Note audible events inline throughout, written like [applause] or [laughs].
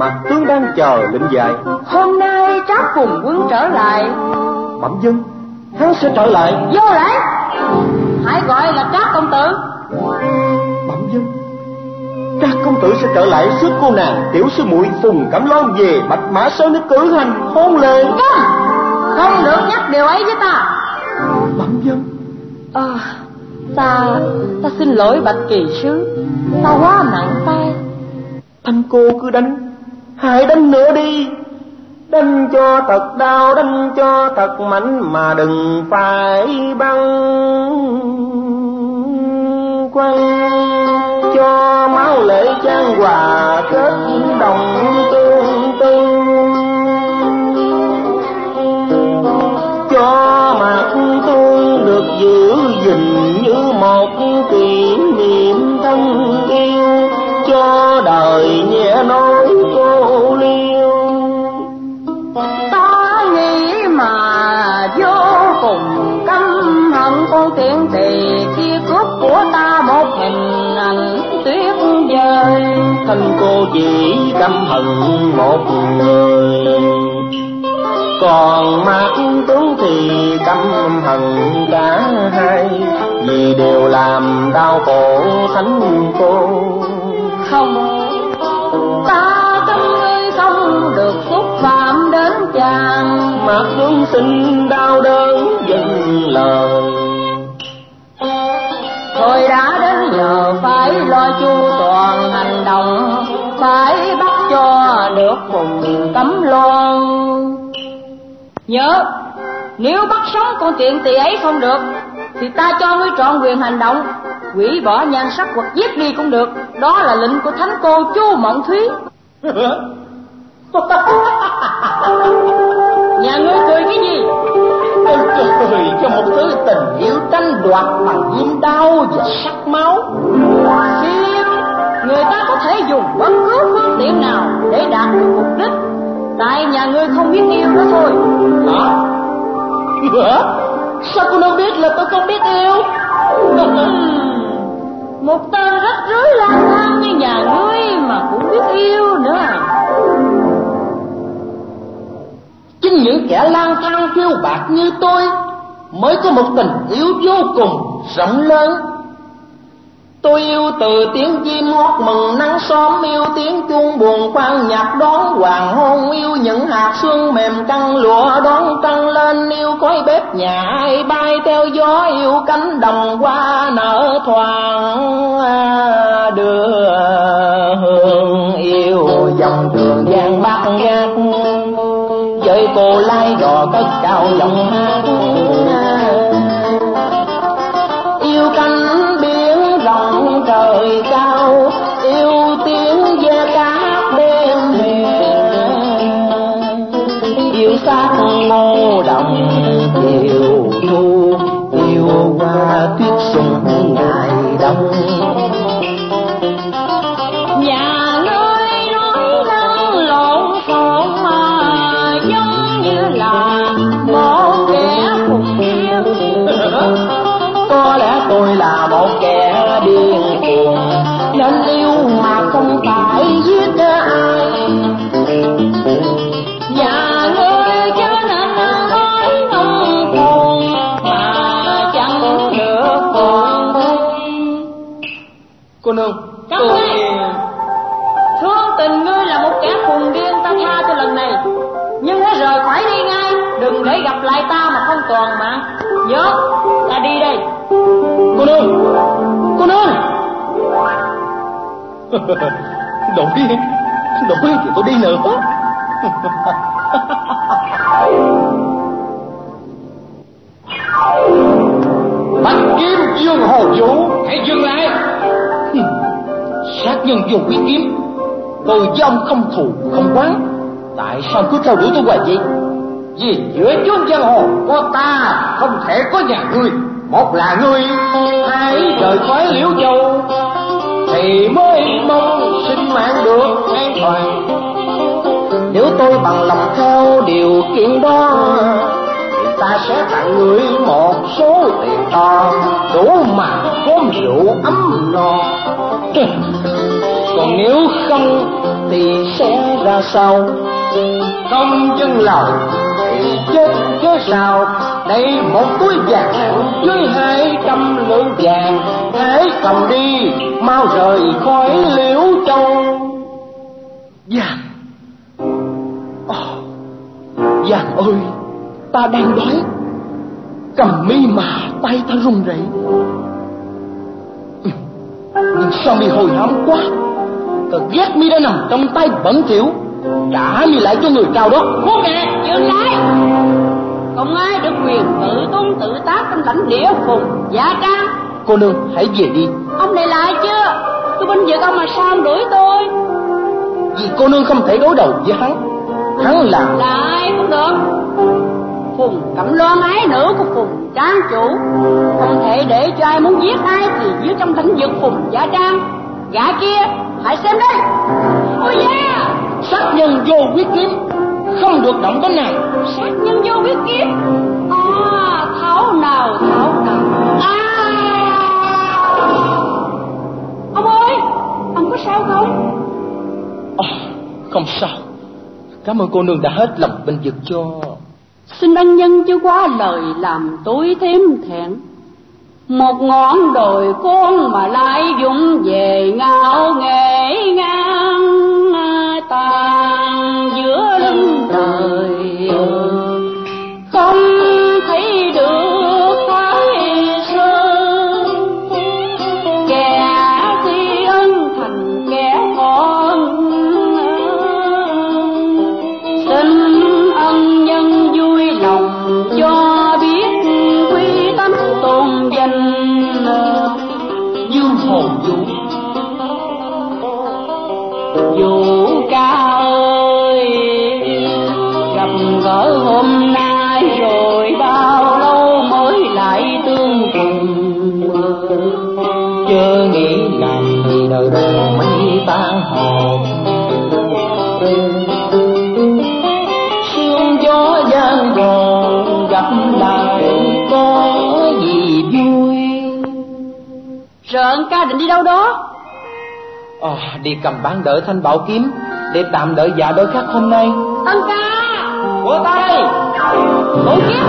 Mặt tướng đang chờ lệnh dạy Hôm nay trác cùng quân trở lại. Bẩm dân Hắn sẽ trở lại. Vô lại Hãy gọi là trác công tử. Bẩm dân Trác công tử sẽ trở lại sức cô nàng Tiểu sư muội Phùng Cẩm Loan về Bạch Mã Sơn để cử hành hôn lễ. Không Không được nhắc điều ấy với ta. Bẩm dân. À Ta Ta xin lỗi Bạch Kỳ Sứ. Ta quá nặng tay. Thanh cô cứ đánh Hãy đánh nữa đi. Đánh cho thật đau Đánh cho thật mạnh Mà đừng phải băng. Quanh. Cho máu lệ trang hòa Kết đồng tương tư. Cho mặt tôi được giữ gìn Như một kỷ niệm thân yêu. Cho đời nhẹ nói con tiện tỳ kia cướp của ta một hình ảnh tuyết vời. Thân cô chỉ căm hận một người. Còn mắt tướng thì căm hận cả hai vì đều làm đau khổ thánh cô. Không ta tâm ngươi không được xúc phạm đến chàng. Mà tướng sinh đau đớn dừng lời thôi đã đến giờ phải lo chu toàn hành động phải bắt cho được cùng cấm loan. Nhớ nếu bắt sống con tiện tỳ ấy không được thì ta cho ngươi trọn quyền hành động quỷ bỏ nhan sắc hoặc giết đi cũng được. Đó là lệnh của thánh cô chu mộng thúy. [laughs] Nhà ngươi cười cái gì tôi cười cho một thứ tình yêu tranh đoạt bằng diêm đau và sắc máu. Siêu người ta có thể dùng bất cứ phương tiện nào để đạt được mục đích. Tại nhà ngươi không biết yêu đó thôi. Hả? Hả? Sao cô đâu biết là tôi không biết yêu? [laughs] Một tên rất rưới lang thang như nhà ngươi mà cũng biết yêu nữa chính những kẻ lang thang phiêu bạc như tôi mới có một tình yêu vô cùng rộng lớn. Tôi yêu từ tiếng chim hót mừng nắng xóm, yêu tiếng chuông buồn khoan nhạc đón hoàng hôn, yêu những hạt sương mềm căng lụa đón căng lên, yêu khói bếp nhà ai bay theo gió, yêu cánh đồng hoa nở thoảng đưa hương, yêu dòng đường gian bát ngát cô lai đò cất cao giọng hát yêu cánh biển rộng trời cao, yêu tiếng ve cá đêm huyền yêu sắc ngô đồng chiều thu, yêu hoa tuyết [laughs] đổi đổi thì tôi đi nữa. [laughs] Bạch kiếm dương hồ vũ. Hãy dừng lại. Sát nhân dùng quý kiếm. Tôi với ông không thù không quán. Tại sao cứ theo đuổi tôi hoài vậy? Vì giữa chốn giang hồ có ta không thể có nhà ngươi. Một là ngươi hai rời khỏi liễu châu thì mới mong sinh mạng được an toàn. Nếu tôi bằng lòng theo điều kiện đó, thì ta sẽ tặng người một số tiền to, đủ mà cơm rượu ấm no. Còn nếu không thì sẽ ra sao? Không chân lòng thì chết chứ sao? Đây một túi vàng với hai trăm lượng vàng. Hãy cầm đi mau rời khỏi liễu châu. Vàng oh, vàng ơi ta đang đói cầm mi mà tay ta run rẩy. Ừ, nhưng sao mi hồi hám quá? Ta ghét mi đã nằm trong tay bẩn thỉu. Trả mi lại cho người cao đó. Khốn nạn dừng lại không ai được quyền tự tung tự tác trong lãnh địa phùng giả trang. Cô nương hãy về đi. Ông này lại chưa tôi binh vực ông mà sao ông đuổi tôi? Vì cô nương không thể đối đầu với hắn. Hắn là lại cũng được. Phùng cẩm loan ái nữ của phùng trang chủ. Không thể để cho ai muốn giết ai thì giết trong lãnh vực phùng giả trang. Gã kia hãy xem đây. Ôi yeah sát nhân vô quyết kiếm không được động đến này. Sát nhân vô quyết kiếm à thảo nào thảo nào. À! Ông ơi ông có sao không? À, không sao. Cảm ơn cô nương đã hết lòng bên vực cho. Xin ân nhân chứ quá lời làm tối thêm thẹn. Một ngọn đồi con mà lại dụng về ngạo nghệ ngang rợn ca định đi đâu đó? À, đi cầm bán đỡ thanh bảo kiếm để tạm đợi dạ đôi khác hôm nay. Ân ca! Của ta đây Khổ kiếp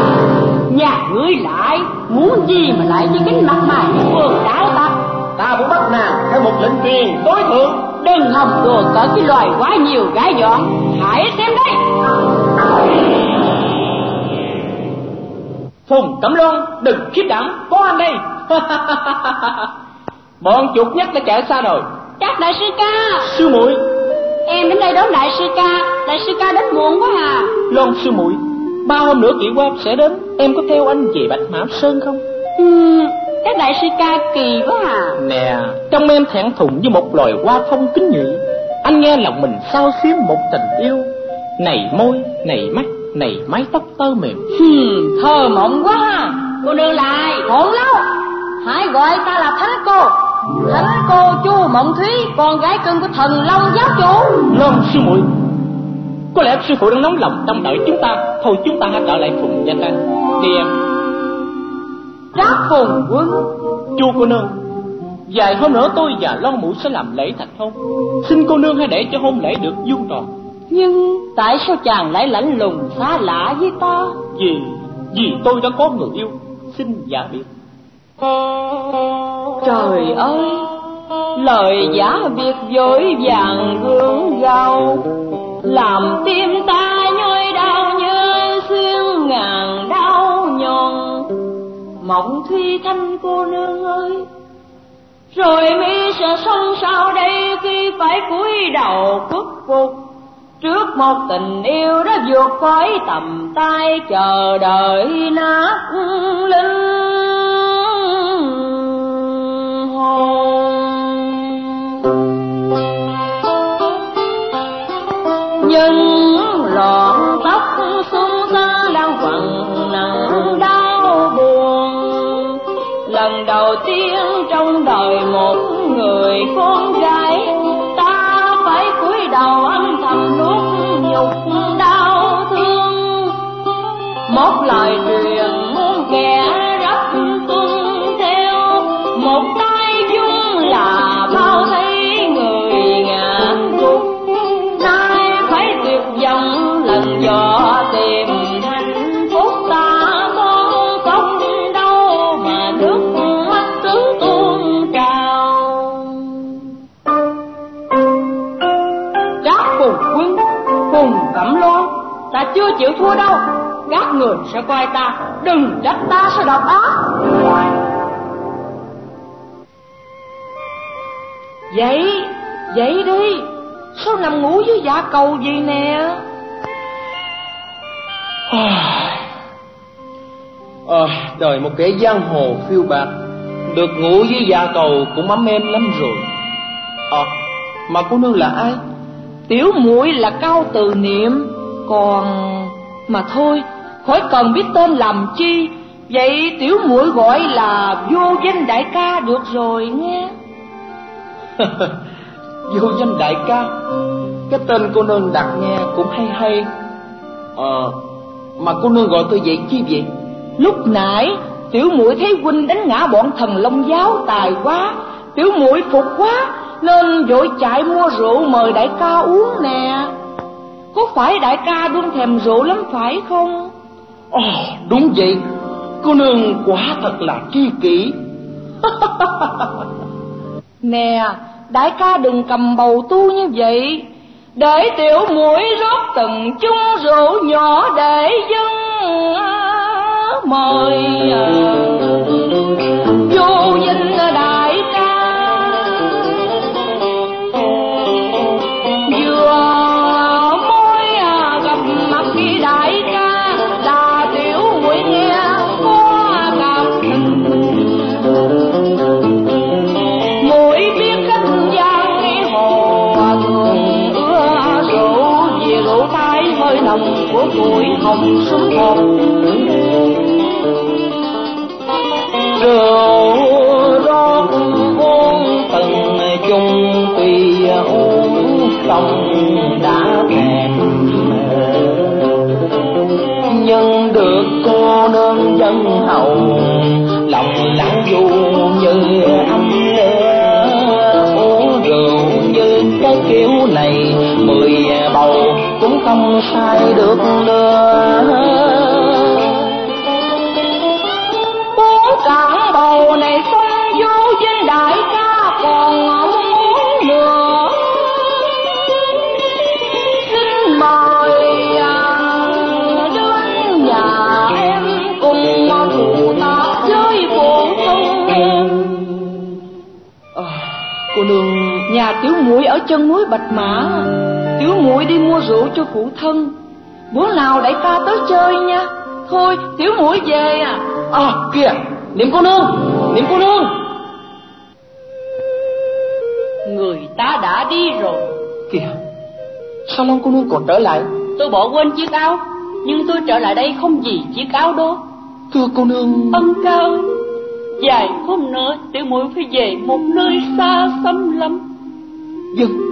Nhà ngươi lại Muốn gì mà lại như cái mặt mày vườn đảo tặc ta? Muốn bắt nàng theo một lệnh truyền tối thượng. Đừng hòng đùa cỡ cái loài quá nhiều gái dọn Hãy xem đây! Phùng cẩm loan đừng khiếp đảm. Có anh đây [laughs] bọn chuột nhất đã chạy xa rồi. Các đại sư ca. Sư muội. Em đến đây đón đại sư ca. Đại sư ca đến muộn quá à. Loan sư muội ba hôm nữa kỵ qua sẽ đến. Em có theo anh về bạch mã sơn không? Uhm, Các đại sư ca kỳ quá à. Nè trong em thẹn thùng như một loài hoa phong kính nhụy. Anh nghe lòng mình sao xuyến một tình yêu. Này môi này mắt này mái tóc tơ mềm. Hmm, Thơ mộng quá à. Cô nương lại hỗn lâu Hãy gọi ta là Thánh Cô Thánh Cô Chu Mộng Thúy Con gái cưng của thần Long giáo chủ. Loan sư muội có lẽ sư phụ đang nóng lòng trong đợi chúng ta thôi chúng ta hãy trở lại phùng gia trang đi em. Trác phùng quân chu cô nương vài hôm nữa tôi và loan mũ sẽ làm lễ thành hôn. Xin cô nương hãy để cho hôn lễ được vuông tròn. Nhưng tại sao chàng lại lạnh lùng xa lạ với ta? Vì vì tôi đã có người yêu xin giả biệt Trời ơi, Lời giả biệt dối vàng gương gao, Làm tim ta nhói đau như xuyên ngàn đau nhòn. Mộng Thuy Thanh cô nương ơi, Rồi mi sẽ sống sao đây khi phải cúi đầu khuất phục Trước một tình yêu đã vượt khỏi tầm tay, chờ đợi nát linh hồn. Nhân loạn tóc xuống xa đang quặn nặng đau buồn. Lần đầu tiên trong đời một người con gái một lời truyền muôn kẻ rất tuân theo. Một tay dung là bao thấy người ngã gục. Nay phải tuyệt vọng lần dò tìm hạnh phúc. Ta con công đâu mà nước mắt cứ tuôn trào. Các phùng quân phùng cẩm loan ta chưa chịu thua đâu các người sẽ coi ta. Đừng trách ta sẽ độc ác. Vậy vậy đi. Sao nằm ngủ với dạ cầu gì nè? À, đời một kẻ giang hồ phiêu bạc được ngủ với dạ cầu cũng ấm êm lắm rồi. À, mà cô nương là ai? Tiểu muội là cao từ niệm còn mà thôi khỏi cần biết tên làm chi. Vậy tiểu muội gọi là vô danh đại ca được rồi nghe. [laughs] Vô danh đại ca? Cái tên cô nương đặt nghe cũng hay hay. Ờ mà cô nương gọi tôi vậy chi vậy? Lúc nãy tiểu muội thấy huynh đánh ngã bọn thần long giáo tài quá. Tiểu muội phục quá nên vội chạy mua rượu mời đại ca uống nè. Có phải đại ca luôn thèm rượu lắm phải không ồ, đúng vậy. Cô nương quả thật là tri kỷ. [laughs] Nè, đại ca đừng cầm bầu tu như vậy. Để tiểu mũi rót từng chung rượu nhỏ để dân à, mời. Vô vinh đại tuổi xuống hồn rượu rót uống từng chung tùy uống xong đã thèm nhưng được cô nương dân hậu, lòng lắng du như không sai được nữa bốn cảng bầu này xong, vô danh đại ca còn ngóng muốn nữa xin mời đến nhà em cùng phụ ta chơi phụ thân à, cô nương, nhà tiểu muội ở chân núi bạch mã tiểu muội đi mua rượu cho phụ thân. Bữa nào đại ca tới chơi nha. Thôi tiểu muội về à. À kìa niệm cô nương niệm cô nương. Người ta đã đi rồi. Kìa sao long cô nương còn trở lại? Tôi bỏ quên chiếc áo nhưng tôi trở lại đây không vì chiếc áo đó. Thưa cô nương. Ân cao vài hôm nữa tiểu muội phải về một nơi xa xăm lắm. Vâng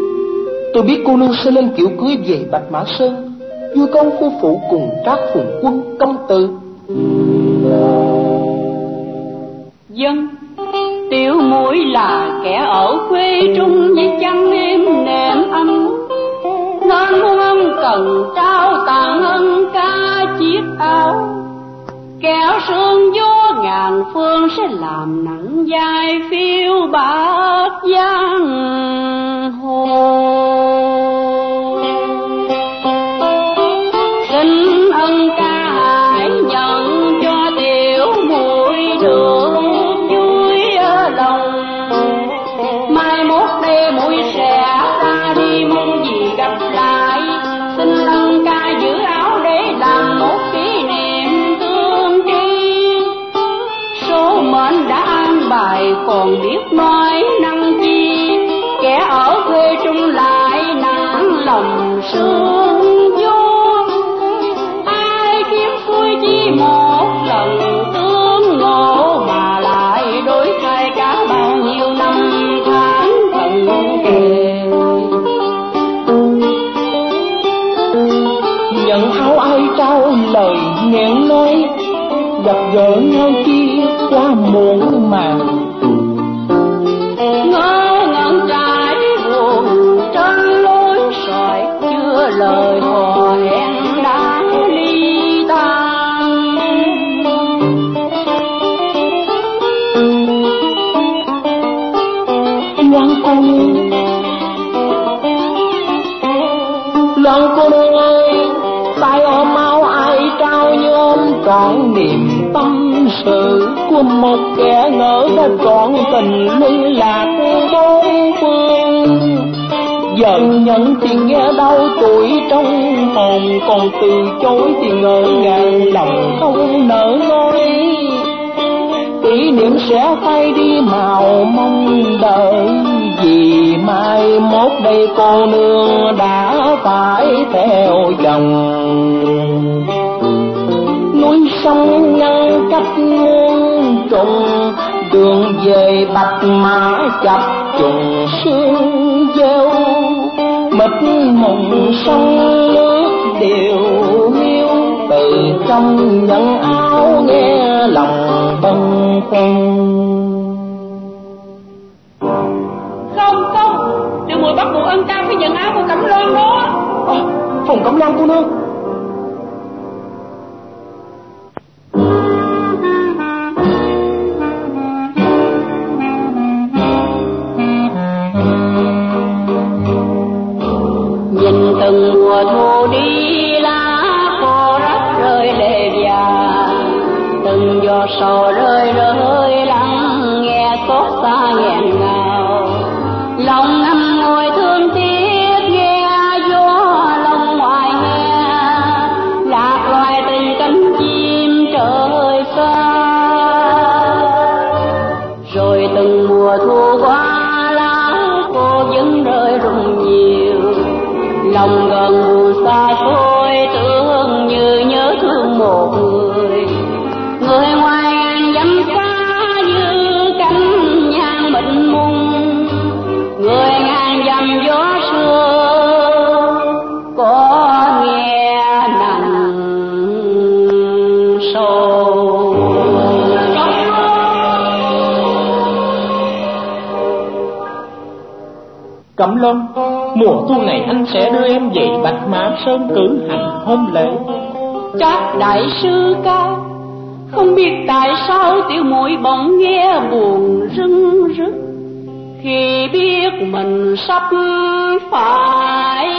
tôi biết cô nương sẽ lên kiểu cưới về bạch mã sơn, vua công phu phụ cùng các phùng quân công tử dân, tiểu muội là kẻ ở quê trung với chăn em nệm anh nên muôn ân cần trao tặng ân ca chiếc áo. Kéo sương vô ngàn phương sẽ làm nặng dài phiêu bạc giang hồ. Một kẻ ngỡ đã trọn tình ly lạc bốn phương giờ nhận thì nghe đau tuổi trong hồn, còn từ chối thì ngỡ ngàng lòng không nỡ nói. Kỷ niệm sẽ phai đi màu mong đợi, vì mai mốt đây cô nương đã phải theo chồng sông ngăn cách muôn trùng đường về bạch mã chập trùng sương gieo mịt mùng sông nước đều hiu từ trong nhận áo nghe lòng bâng khuâng. Không không tiểu muội bắt buộc ân cao phải nhận áo của cẩm loan đó. À, phòng cẩm loan cô nương mùa thu này anh sẽ đưa em về Bạch Mã Sơn cử hành hôn lễ. các đại sư ca, không biết tại sao tiểu muội bỗng nghe buồn rưng rức khi biết mình sắp phải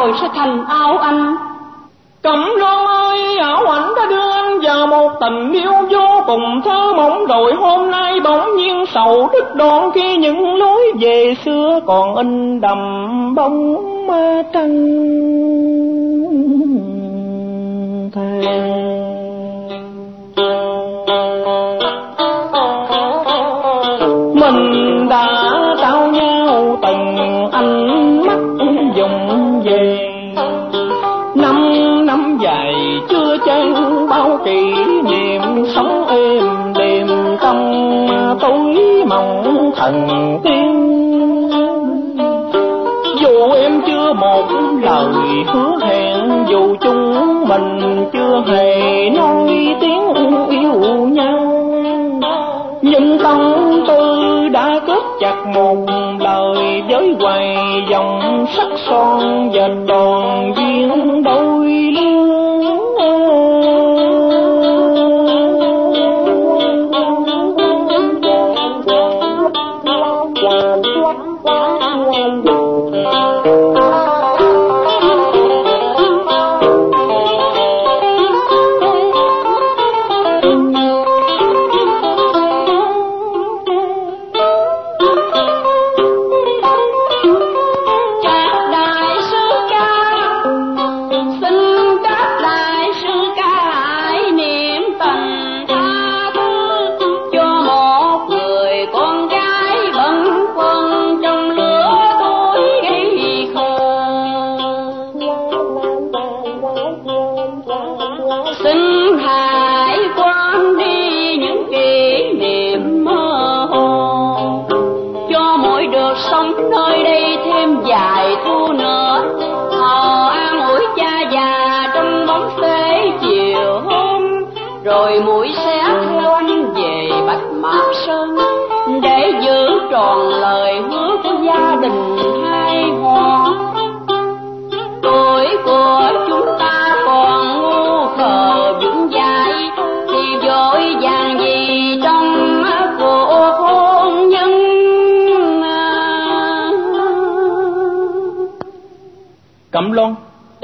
rồi sẽ thành ao anh. Cẩm loan ơi, ảo ảnh đã đưa anh vào một tình yêu vô cùng thơ mộng. Rồi hôm nay bỗng nhiên sầu đứt đoạn khi những lối về xưa còn in đầm bóng ma trăng. Thần tiên dù em chưa một lời hứa hẹn, dù chúng mình chưa hề nói tiếng yêu nhau nhưng tâm tư đã kết chặt một lời với hoài dòng sắc son và đòn.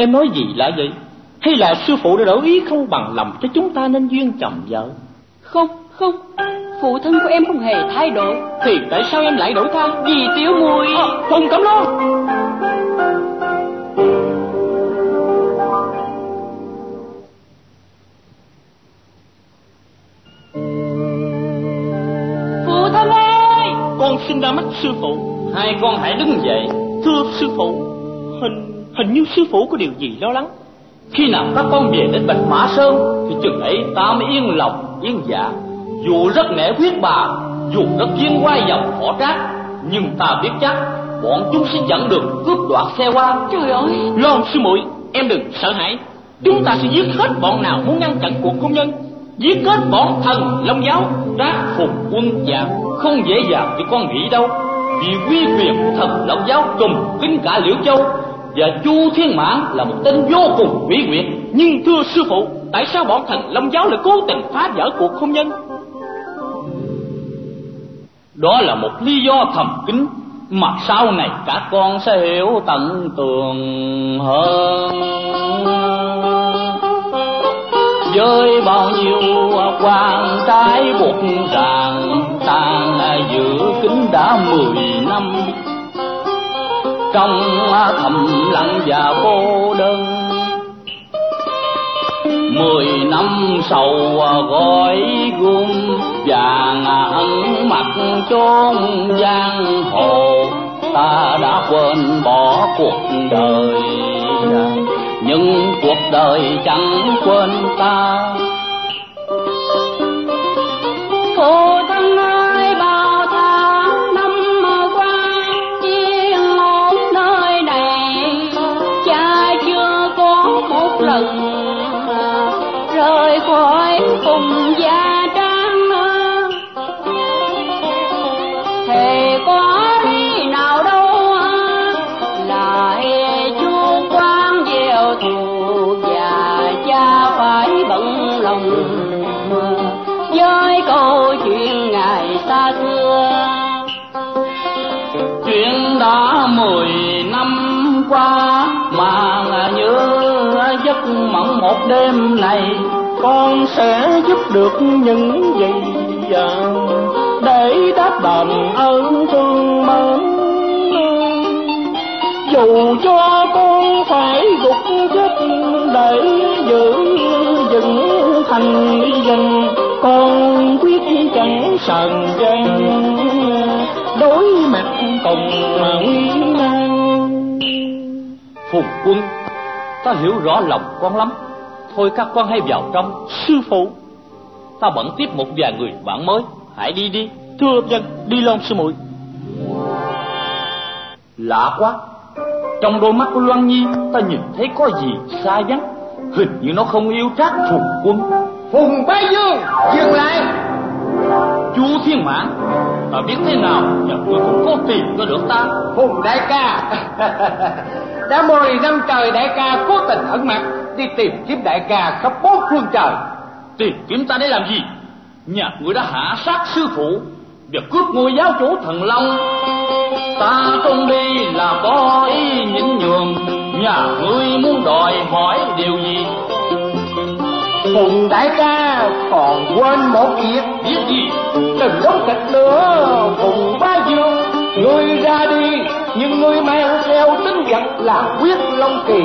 Em nói gì lạ vậy? Hay là sư phụ đã đổi ý không bằng lòng cho chúng ta nên duyên chồng vợ? không không phụ thân của em không hề thay đổi Thì tại sao em lại đổi thay? vì tiểu muội À, Phùng Cẩm Loan! phụ thân ơi Con xin ra mắt sư phụ. Hai con hãy đứng dậy. Thưa sư phụ, hình hình như sư phụ có điều gì lo lắng. Khi nào các con về đến Bạch Mã Sơn thì chừng ấy ta mới yên lòng, yên dạ. Dù rất nể quyết bà, dù rất viên quay dòng khổ trác, nhưng ta biết chắc bọn chúng sẽ dẫn đường cướp đoạt xe qua. trời ơi Loan sư muội, em đừng sợ hãi. Chúng ta sẽ giết hết bọn nào muốn ngăn chặn cuộc hôn nhân. Giết hết bọn thần Long giáo, trác phùng quân dạ không dễ dàng như con nghĩ đâu. Vì quy quyền của thần Long giáo trùm kính cả Liễu Châu và Chu Thiên Mãn là một tên vô cùng quỷ quyệt. Nhưng thưa sư phụ, tại sao bọn thần Long giáo lại cố tình phá vỡ cuộc hôn nhân? Đó là một lý do thầm kín mà sau này các con sẽ hiểu tận tường hơn với bao nhiêu quan trái buộc ràng tàn giữ kính đã mười năm trong thầm lặng và cô đơn. Mười năm sầu à, gói gươm vàng ẩn mặt chốn giang hồ, ta đã quên bỏ cuộc đời. Nhưng cuộc đời chẳng quên ta. Thôi đã mười năm qua, mà nhớ giấc mộng một đêm này, con sẽ giúp được những gì à, để đáp đền ơn thương mến. Dù cho con phải gục chết để giữ vững thành dân, con quyết chẳng sờn gian. Đối mặt cùng nguy nan phùng quân ta hiểu rõ lòng con lắm. Thôi các con hãy vào trong sư phụ. Ta bận tiếp một vài người bạn mới. Hãy đi đi. Thưa dân đi lon sư muội. Lạ quá. Trong đôi mắt của loan nhi ta nhìn thấy có gì xa vắng. Hình như nó không yêu trác phùng quân. Phùng Bá Dương dừng lại. Chú thiên mãn ta biết thế nào và cuối cùng có tìm có được ta. Phùng đại ca. [laughs] Đã mười năm trời đại ca cố tình ẩn mặt Đi tìm kiếm đại ca khắp bốn phương trời. Tìm kiếm ta để làm gì? Nhà ngươi đã hạ sát sư phụ và cướp ngôi giáo chủ thần long. Ta không đi là có ý nhịn nhường. Nhà ngươi muốn đòi hỏi điều gì Phùng đại ca còn quên một việc. Biết gì? Đừng đóng kịch nữa Phùng Bá Dương. Ngươi ra đi Nhưng ngươi mang theo tính vật là quyết long kỳ.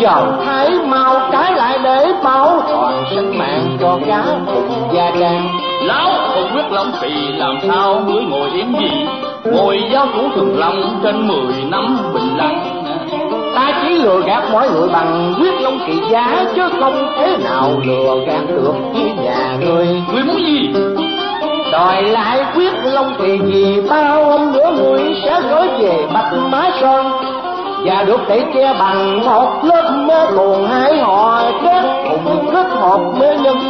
Giờ thái mau trái lại để bảo toàn sinh mạng cho cá Phùng gia trang lão không quyết long thì làm sao? Ngươi ngồi yên gì? Ngồi giáo chủ thần long trên mười năm bình lặng Ta chỉ lừa gạt mọi người bằng quyết long kỳ giá Chứ không thế nào lừa gạt được với nhà ngươi ngươi muốn gì? Đòi lại quyết long kỳ gì bao hôm nữa ngươi sẽ gửi về bạch má son Và được để che bằng một lớp mơ cuồng hai họ kết cùng kết hợp mê nhân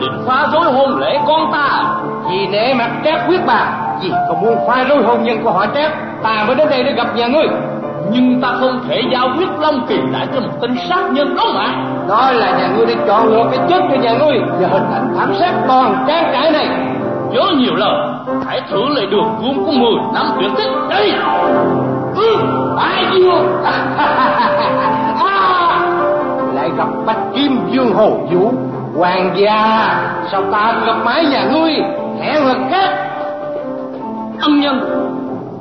duyên phá rối hôn lễ con ta Vì nể mặt trác quyết bà. Vì không muốn phá rối hôn nhân của họ trác Ta mới đến đây để gặp nhà ngươi. Nhưng ta không thể giao quyết Long Kỳ lại cho một tên sát nhân đó mà. Nói là nhà ngươi đã chọn lựa cái chết cho nhà ngươi Và hình ảnh thảm sát toàn trang trại này. Chớ nhiều lời Hãy thử lại đường cuốn của mười năm tuyệt tích Đây. Ừ, ai chưa [laughs] à, Lại gặp Bạch Kim Dương Hồ Vũ Hoàng gia Sao ta gặp mái nhà ngươi Hẹn lần khác? Ân nhân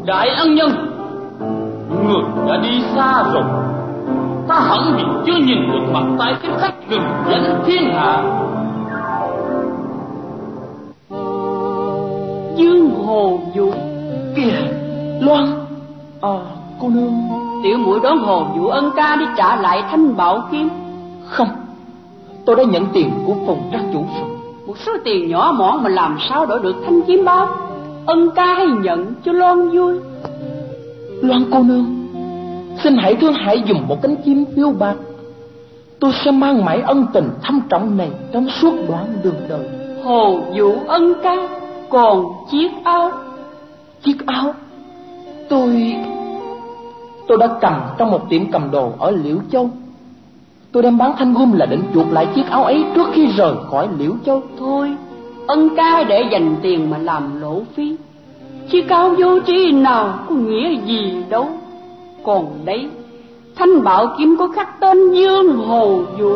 Đại ân nhân Người đã đi xa rồi. Ta hẳn vì chưa nhìn được mặt tay cái khách gần danh thiên hạ. Dương Hồ Vũ Kìa Loan. À cô nương. Tiểu mũi đón Hồ Vũ ân ca đi trả lại thanh bảo kiếm. Không Tôi đã nhận tiền của phòng trắc chủ rồi. Một số tiền nhỏ mọn mà làm sao đổi được thanh kiếm báo Ân ca hay nhận cho Loan vui? Loan cô nương Xin hãy thương hãy dùng một cánh chim phiêu bạc Tôi sẽ mang mãi ân tình thâm trọng này Trong suốt đoạn đường đời. Hồ Vũ ân ca Còn chiếc áo? Chiếc áo? Tôi Tôi đã cầm trong một tiệm cầm đồ ở Liễu Châu Tôi đem bán thanh gươm là định chuộc lại chiếc áo ấy trước khi rời khỏi Liễu Châu. Thôi Ân ca để dành tiền mà làm lỗ phí. Chiếc áo vô tri nào có nghĩa gì đâu. Còn đấy Thanh bảo kiếm có khắc tên Dương Hồ Vũ.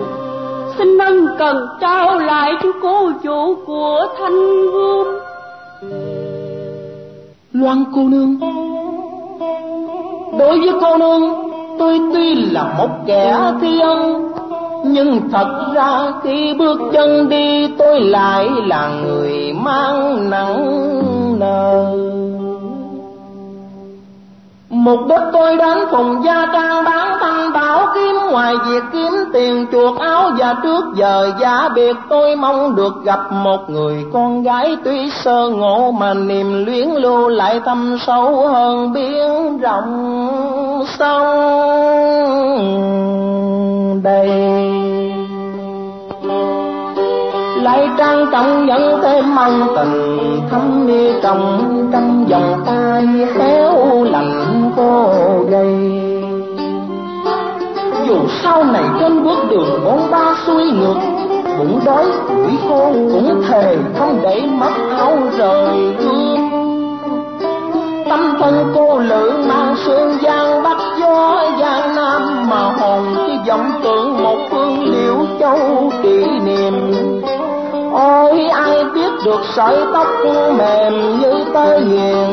Xin ân cần trao lại cho cô chủ của thanh gươm Loan cô nương. Đối với cô nương Tôi tuy là một kẻ thiên Nhưng thật ra khi bước chân đi, Tôi lại là người mang nặng nề. Mục đích tôi đến cùng gia trang bán thanh bảo kiếm Ngoài việc kiếm tiền chuột áo và trước giờ giả biệt, Tôi mong được gặp một người con gái tuy sơ ngộ Mà niềm luyến lưu lại thâm sâu hơn biển rộng sông đầy lại trang trọng nhận thêm mong tình thắm ni trong trong vòng tay khéo lạnh cô gầy dù sau này trên bước đường bốn ba xuôi ngược, bụng đói củi khô cũng thề không để mất áo rời gương tâm thân cô lự mang sương giang bắc gió giang nam, mà hồn cứ vọng tưởng một phương liễu châu kỷ niệm. Ôi, ai biết được sợi tóc mềm như tơ hiền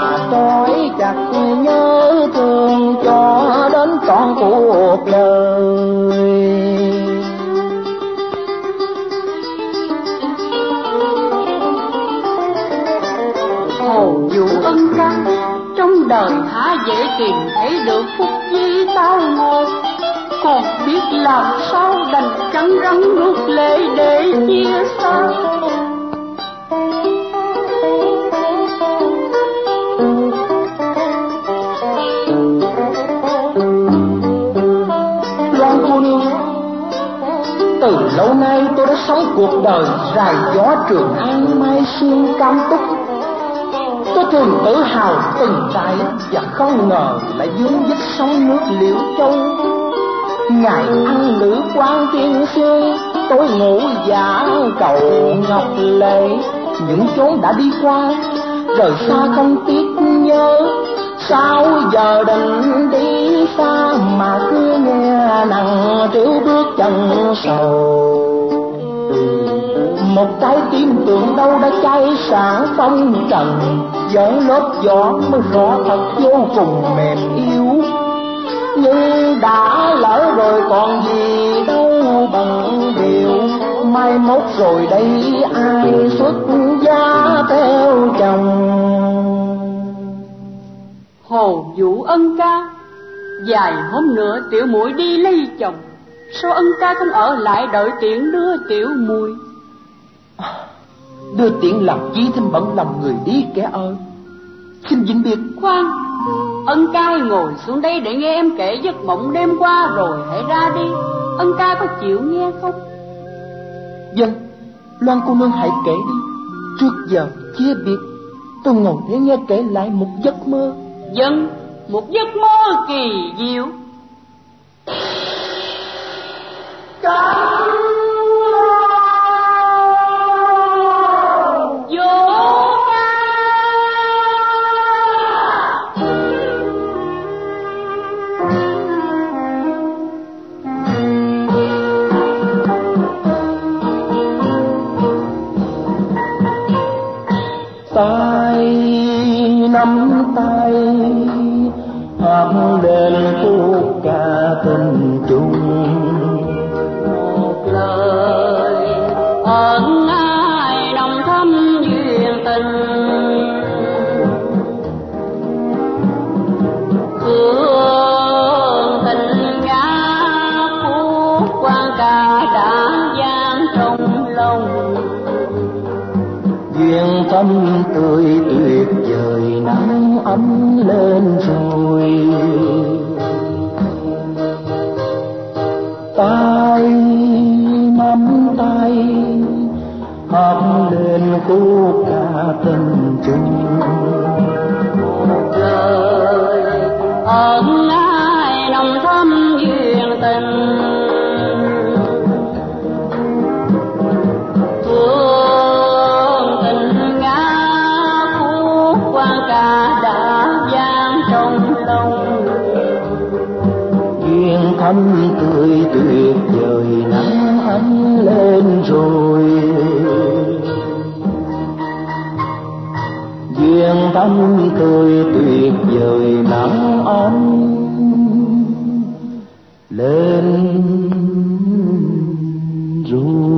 mà trói chặt nhớ thương cho đến trọn cuộc đời. Hồ dù ân căn, Trong đời há dễ tìm thấy được phúc di tao ngồi còn biết làm sao đành cắn răng nuốt lệ để chia xa. Lâu nay tôi đã sống cuộc đời dài gió trường an mai xuyên cam túc. Tôi thường tự hào từng trải và không ngờ lại dướng vết sóng nước liễu châu. Ngày ăn nữ quan tiên sư Tôi ngủ giả cầu ngọc lệ. Những chốn đã đi qua Rời xa không tiếc nhớ. Sao giờ định đi xa Mà cứ nghe nặng trĩu bước chân sầu? Một trái tim tưởng đâu đã cháy sáng phong trần, Giỡn lớp gió mới rõ thật vô cùng mềm yếu. Nhưng đã lỡ rồi còn gì đâu bằng điều, mai mốt rồi đây ai xuất gia theo chồng? Hồ Vũ Ân ca. Dài hôm nữa tiểu muội đi lấy chồng. Sao ân ca không ở lại đợi tiễn đưa tiểu muội? Đưa tiễn làm chi thêm bận lòng người đi kẻ ơi. Xin vĩnh biệt. Khoan. Ân ca ngồi xuống đây để nghe em kể giấc mộng đêm qua rồi hãy ra đi. Ân ca có chịu nghe không? Dân Loan cô nương hãy kể đi. Trước giờ chia biệt Tôi ngồi để nghe kể lại một giấc mơ dân một giấc mơ kỳ diệu. Cảm cố ca tâm chung một lời ai nồng thâm duyên tình thương tình ngã phú quan cả đã giang trong lòng duyên thâm xanh tươi tuyệt vời nắng ấm lên rồi.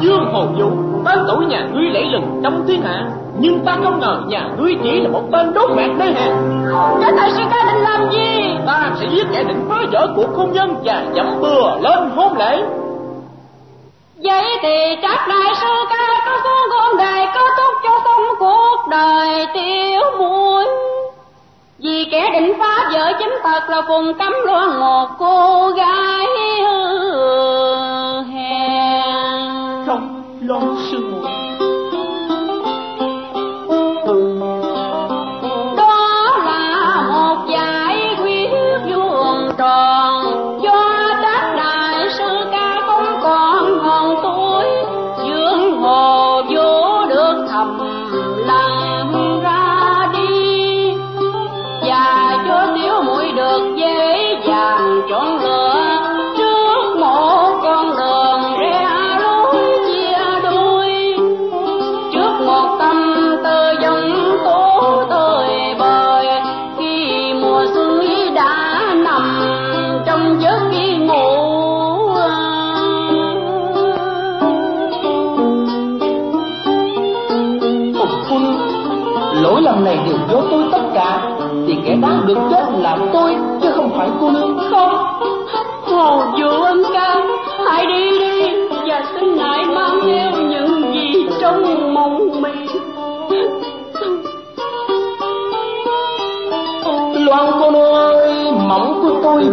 Dương Hồ Vũ Tên tuổi nhà ngươi lẫy lừng trong thiên hạ Nhưng ta không ngờ nhà ngươi chỉ là một tên đốt mạc nơi hàng Cái đại sư làm gì Ta sẽ giết kẻ định phá vỡ cuộc hôn nhân Và dẫm bừa lên hôn lễ. Vậy thì các đại sư ca có xuống gom đài Có tốt cho xong cuộc đời tiêu muối Vì kẻ định phá vỡ chính thật là phùng cấm loan một cô gái hư hèn Không, lo sư muội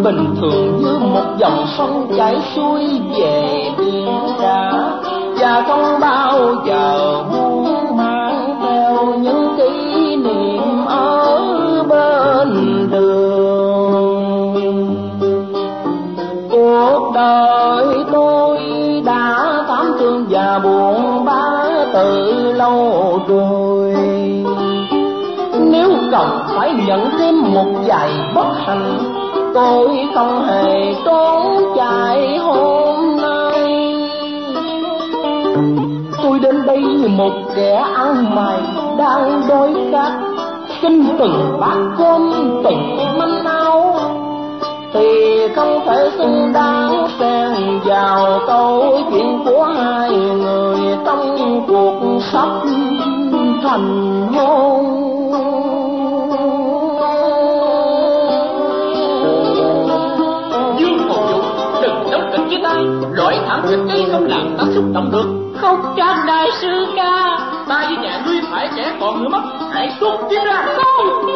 bình thường như một dòng sông chảy xuôi về biển xa và không bao giờ muốn mang theo những kỷ niệm ở bên đường. Cuộc đời tôi đã thảm thương và buồn bã từ lâu rồi. Nếu cần phải nhận thêm một vài bất hạnh tôi không hề trốn chạy hôm nay. Tôi đến đây như một kẻ ăn mày đang đối khát. Xin từng bát cơm, từng manh áo. Thì không thể xứng đáng xen vào câu chuyện của hai người trong cuộc sắp thành hình như không làm ta xúc động được. Không chắc đại sư ca. Ta với nhà ngươi phải sẽ còn nữa mất. Hãy xúc tiến ra. Không.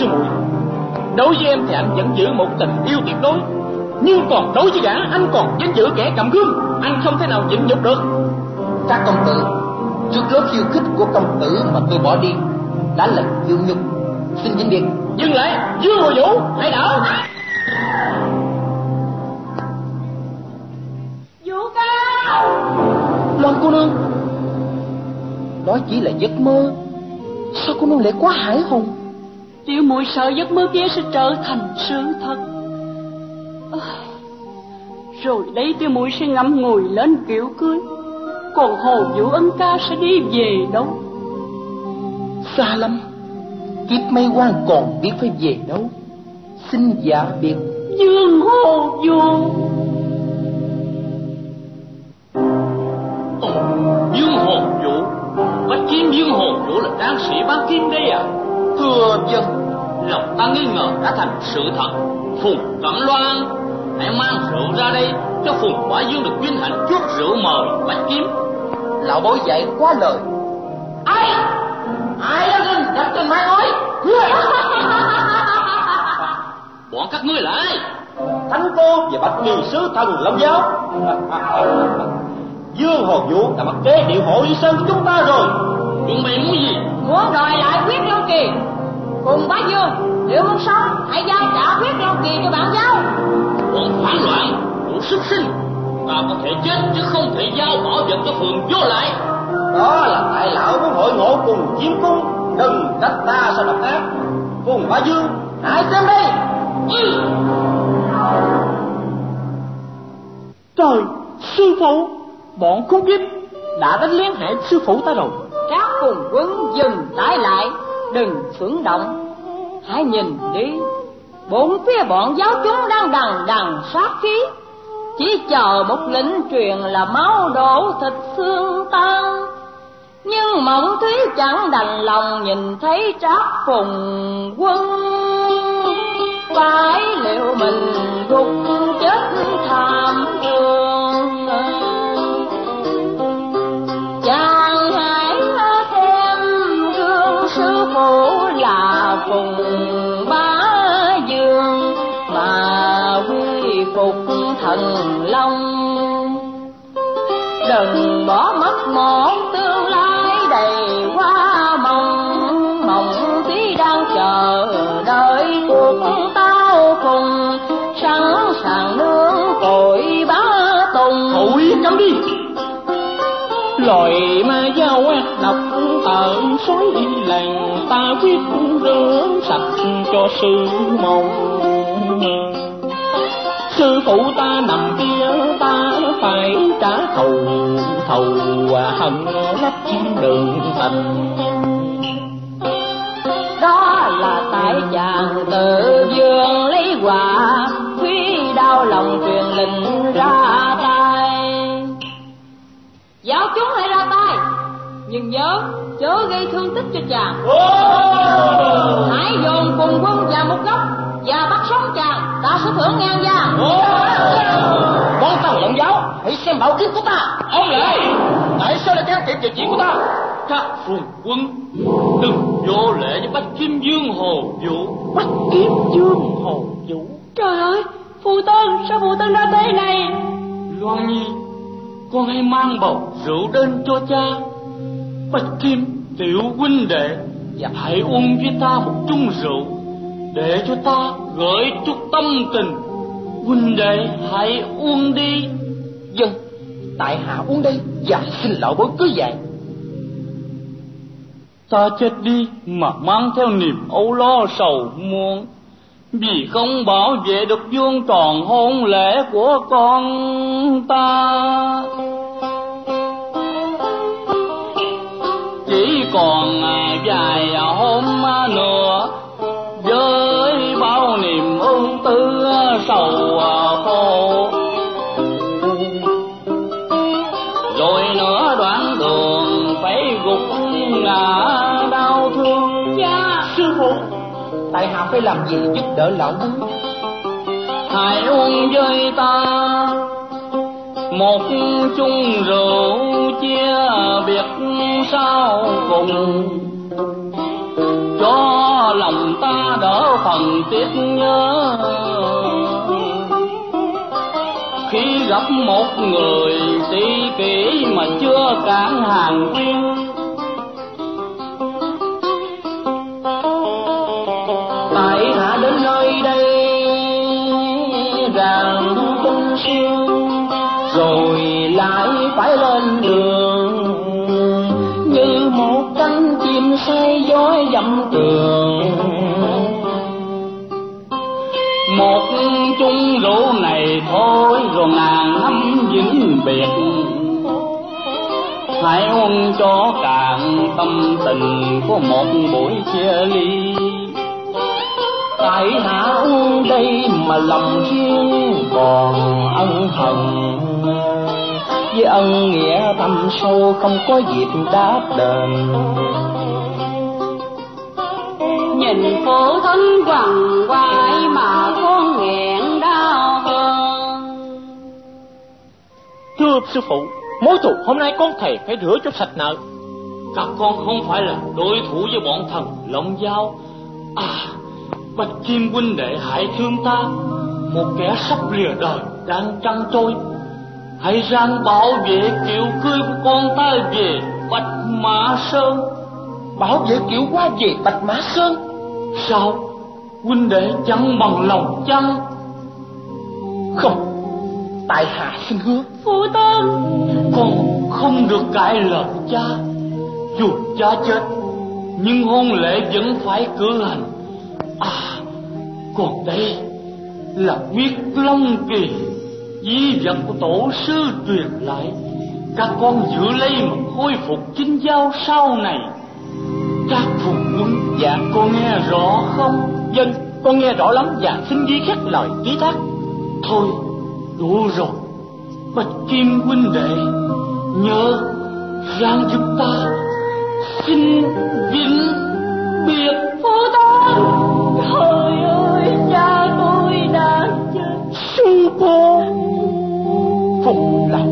Sư muội đối với em thì anh vẫn giữ một tình yêu tuyệt đối. Nhưng còn đối với gã anh còn danh dự kẻ cầm gươm. Anh không thể nào nhịn nhục được. Các công tử trước lớp khiêu khích của công tử mà tôi bỏ đi đã là khiêu nhục. Xin vĩnh biệt dừng lại. Dương hồ vũ. Hãy đỡ. Vũ ca loan cô nương. Đó chỉ là giấc mơ. Sao cô nương lại quá hải hùng tiểu muội sợ giấc mơ kia sẽ trở thành sự thật. Rồi đây tiểu muội sẽ ngắm ngồi lên kiểu cưới. Còn hồ vũ ân ca sẽ đi về đâu? Xa lắm kiếp mây quan còn biết phải về đâu. Xin dạ biệt. Dương hồ vũ. Ồ, dương hồ vũ. Bách kiếm dương hồ vũ là tráng sĩ bán kim đây à thưa dân lòng ta nghi ngờ đã thành sự thật. Phùng cẩm loan hãy mang rượu ra đây cho phùng quả dương được vinh hạnh chuốc rượu mời bách kiếm. Lão bối dạy quá lời. Ai? Ai đã rình đặt trên mái ngói bọn các ngươi là ai? Thánh cô và bạch kỳ sứ thần long giáo. [laughs] Dương hồ vũ đã mặc kế điệu hộ y sơn của chúng ta rồi. Chuẩn bị muốn gì? Muốn đòi lại quyết long kỳ cùng bá dương nếu muốn sống hãy giao trả quyết long kỳ cho bạn giáo bọn phản loạn bọn xuất sinh. Ta có thể chết chứ không thể giao bảo vật cho phường vô lại. Đó là tại lão muốn hội ngộ cùng chiếm cung đừng trách ta sao độc ác. Cùng bá dương hãy xem đây. Ừ. trời sư phụ! Bọn khốn kiếp đã đánh lén hại sư phụ ta rồi. Các cùng quân dừng tái lại đừng xưởng động. Hãy nhìn đi bốn phía bọn giáo chúng đang đằng đằng sát khí. Chỉ chờ một lĩnh truyền là máu đổ thịt xương tan. Nhưng mộng thúy chẳng đành lòng nhìn thấy trác phùng quân. Phải liệu mình gục chết thảm. Cùng bá dương mà quy phục thần long. Đừng bỏ mất một tương lai đầy hoa mộng mộng tí đang chờ đợi cuộc rồi ma giao ác độc tợn sói lành, ta quyết rửa sạch cho sư mộng sư phụ ta nằm kia, ta phải trả thù thù hận lấp đường tình. Đó là tại chàng tự dương lấy quả quý đau lòng truyền lệnh ra giáo chúng hãy ra tay nhưng nhớ chớ gây thương tích cho chàng. Hãy dồn cùng quân vào một góc và bắt sống chàng ta sẽ thưởng ngàn vàng bọn tàu lộng giáo hãy xem bảo kiếm của ta. Ông lại tại sao lại can thiệp vào chuyện của ta? Các phùng quân đừng vô lệ với bách kim dương hồ vũ. Bắt kiếm dương hồ vũ? Trời ơi Phụ thân, sao phụ thân ra thế này? Loan Nhi, con hãy mang bầu rượu đến cho cha. Bạch Kim, tiểu huynh đệ, dạ. hãy uống với ta một chung rượu, để cho ta gửi chút tâm tình. Huynh đệ, hãy uống đi. Dân, tại hạ uống đây, dạ xin lão bối cứ dạy. Ta chết đi mà mang theo niềm âu lo sầu muôn vì không bảo vệ được vuông tròn hôn lễ của con ta. Chỉ còn vài hôm nữa, với bao niềm ưu tư sầu khổ tại hạ phải làm gì giúp đỡ lão bối hãy uống với ta. Một chung rượu chia biệt sau cùng. Cho lòng ta đỡ phần tiếc nhớ. Khi gặp một người tri kỷ mà chưa cản hàng quyên phải lên đường. Như một cánh chim say gió dặm trường. Một chung rượu này thôi rồi ngàn năm vĩnh biệt. Hãy ôm cho cạn tâm tình của một buổi chia ly. Tại hạ uống đây mà lòng riêng còn ân hận với ân nghĩa thâm sâu không có dịp đáp đền. Nhìn phụ thân quằn quại mà con nghẹn đau hơn. Thưa sư phụ mối thù hôm nay con thầy phải rửa cho sạch nợ. Các con không phải là đối thủ với bọn thần lộng giao. À bạch kim huynh đệ hãy thương ta. Một kẻ sắp lìa đời đang trăng trôi hãy rang bảo vệ kiệu cưới của con ta về bạch mã sơn. Bảo vệ kiểu qua về bạch mã sơn? Sao? Huynh đệ chẳng bằng lòng chăng? Không. Tại hạ xin hứa. Phụ thân con không được cãi lời cha. Dù cha chết nhưng hôn lễ vẫn phải cử hành. À còn đây là quyết long kỳ di vật của tổ sư truyền lại. Các con giữ lấy mà khôi phục chính giáo sau này. Các phụ quân dạ con nghe rõ không? Dân, con nghe rõ lắm và xin ghi khắc lời ký thác. Thôi, đủ rồi. Bạch kim huynh đệ, nhớ rằng chúng ta xin vĩnh biệt Phụ tán Trời ơi, cha tôi đã chết. Sư cô phục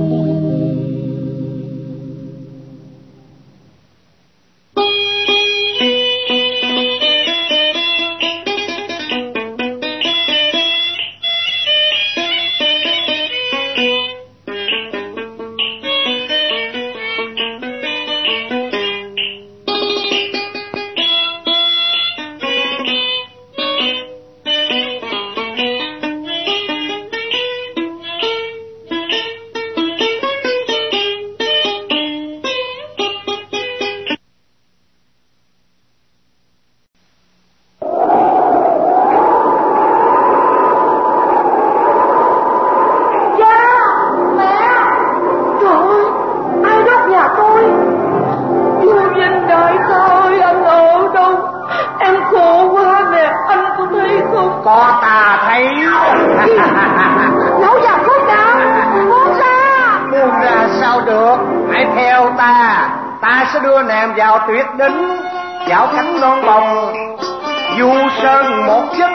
tuyệt đỉnh vào cánh non bồng. Du sơn một giấc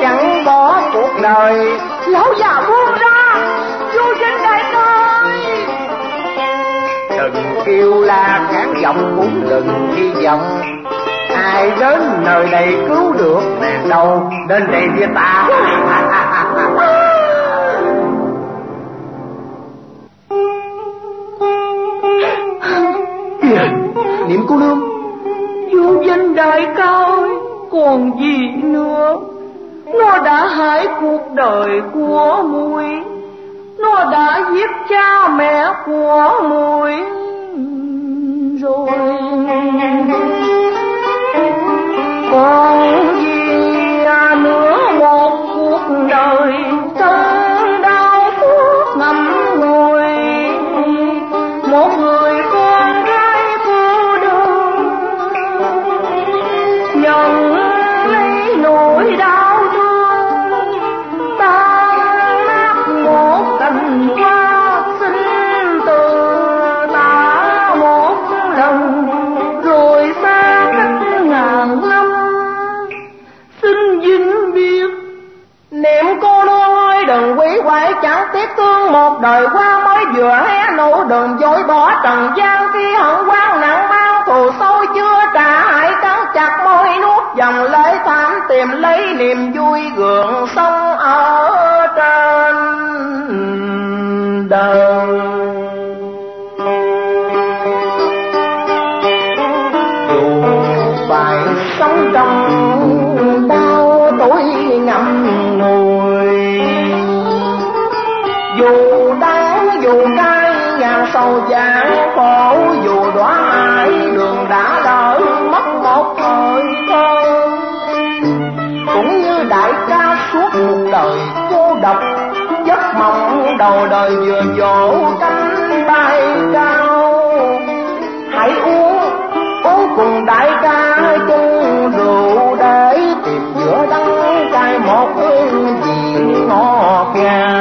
chẳng bỏ cuộc đời. Lão già buông ra Vui Vinh đại ơi đừng kêu la cản giọng cũng đừng hy vọng ai đến nơi đây cứu được nàng đâu đến đây với ta yeah.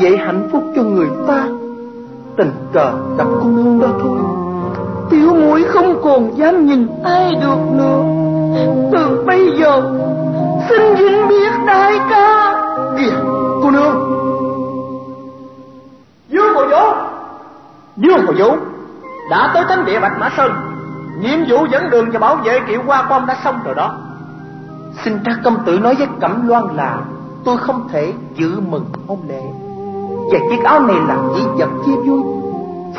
Vệ hạnh phúc cho người ta. Tình cờ gặp cô nương đó thôi. Tiểu muội không còn dám nhìn ai được nữa. Từ bây giờ xin vĩnh biết đại ca. Kìa cô nương. Dương Hồ Vũ Dương Hồ Vũ Đã tới thánh địa Bạch Mã Sơn. Nhiệm vụ dẫn đường và bảo vệ kiệu hoa con đã xong rồi đó. Xin tra công tử nói với Cẩm Loan là Tôi không thể giữ mừng hôn lễ Và chiếc áo này là chỉ vật chia vui.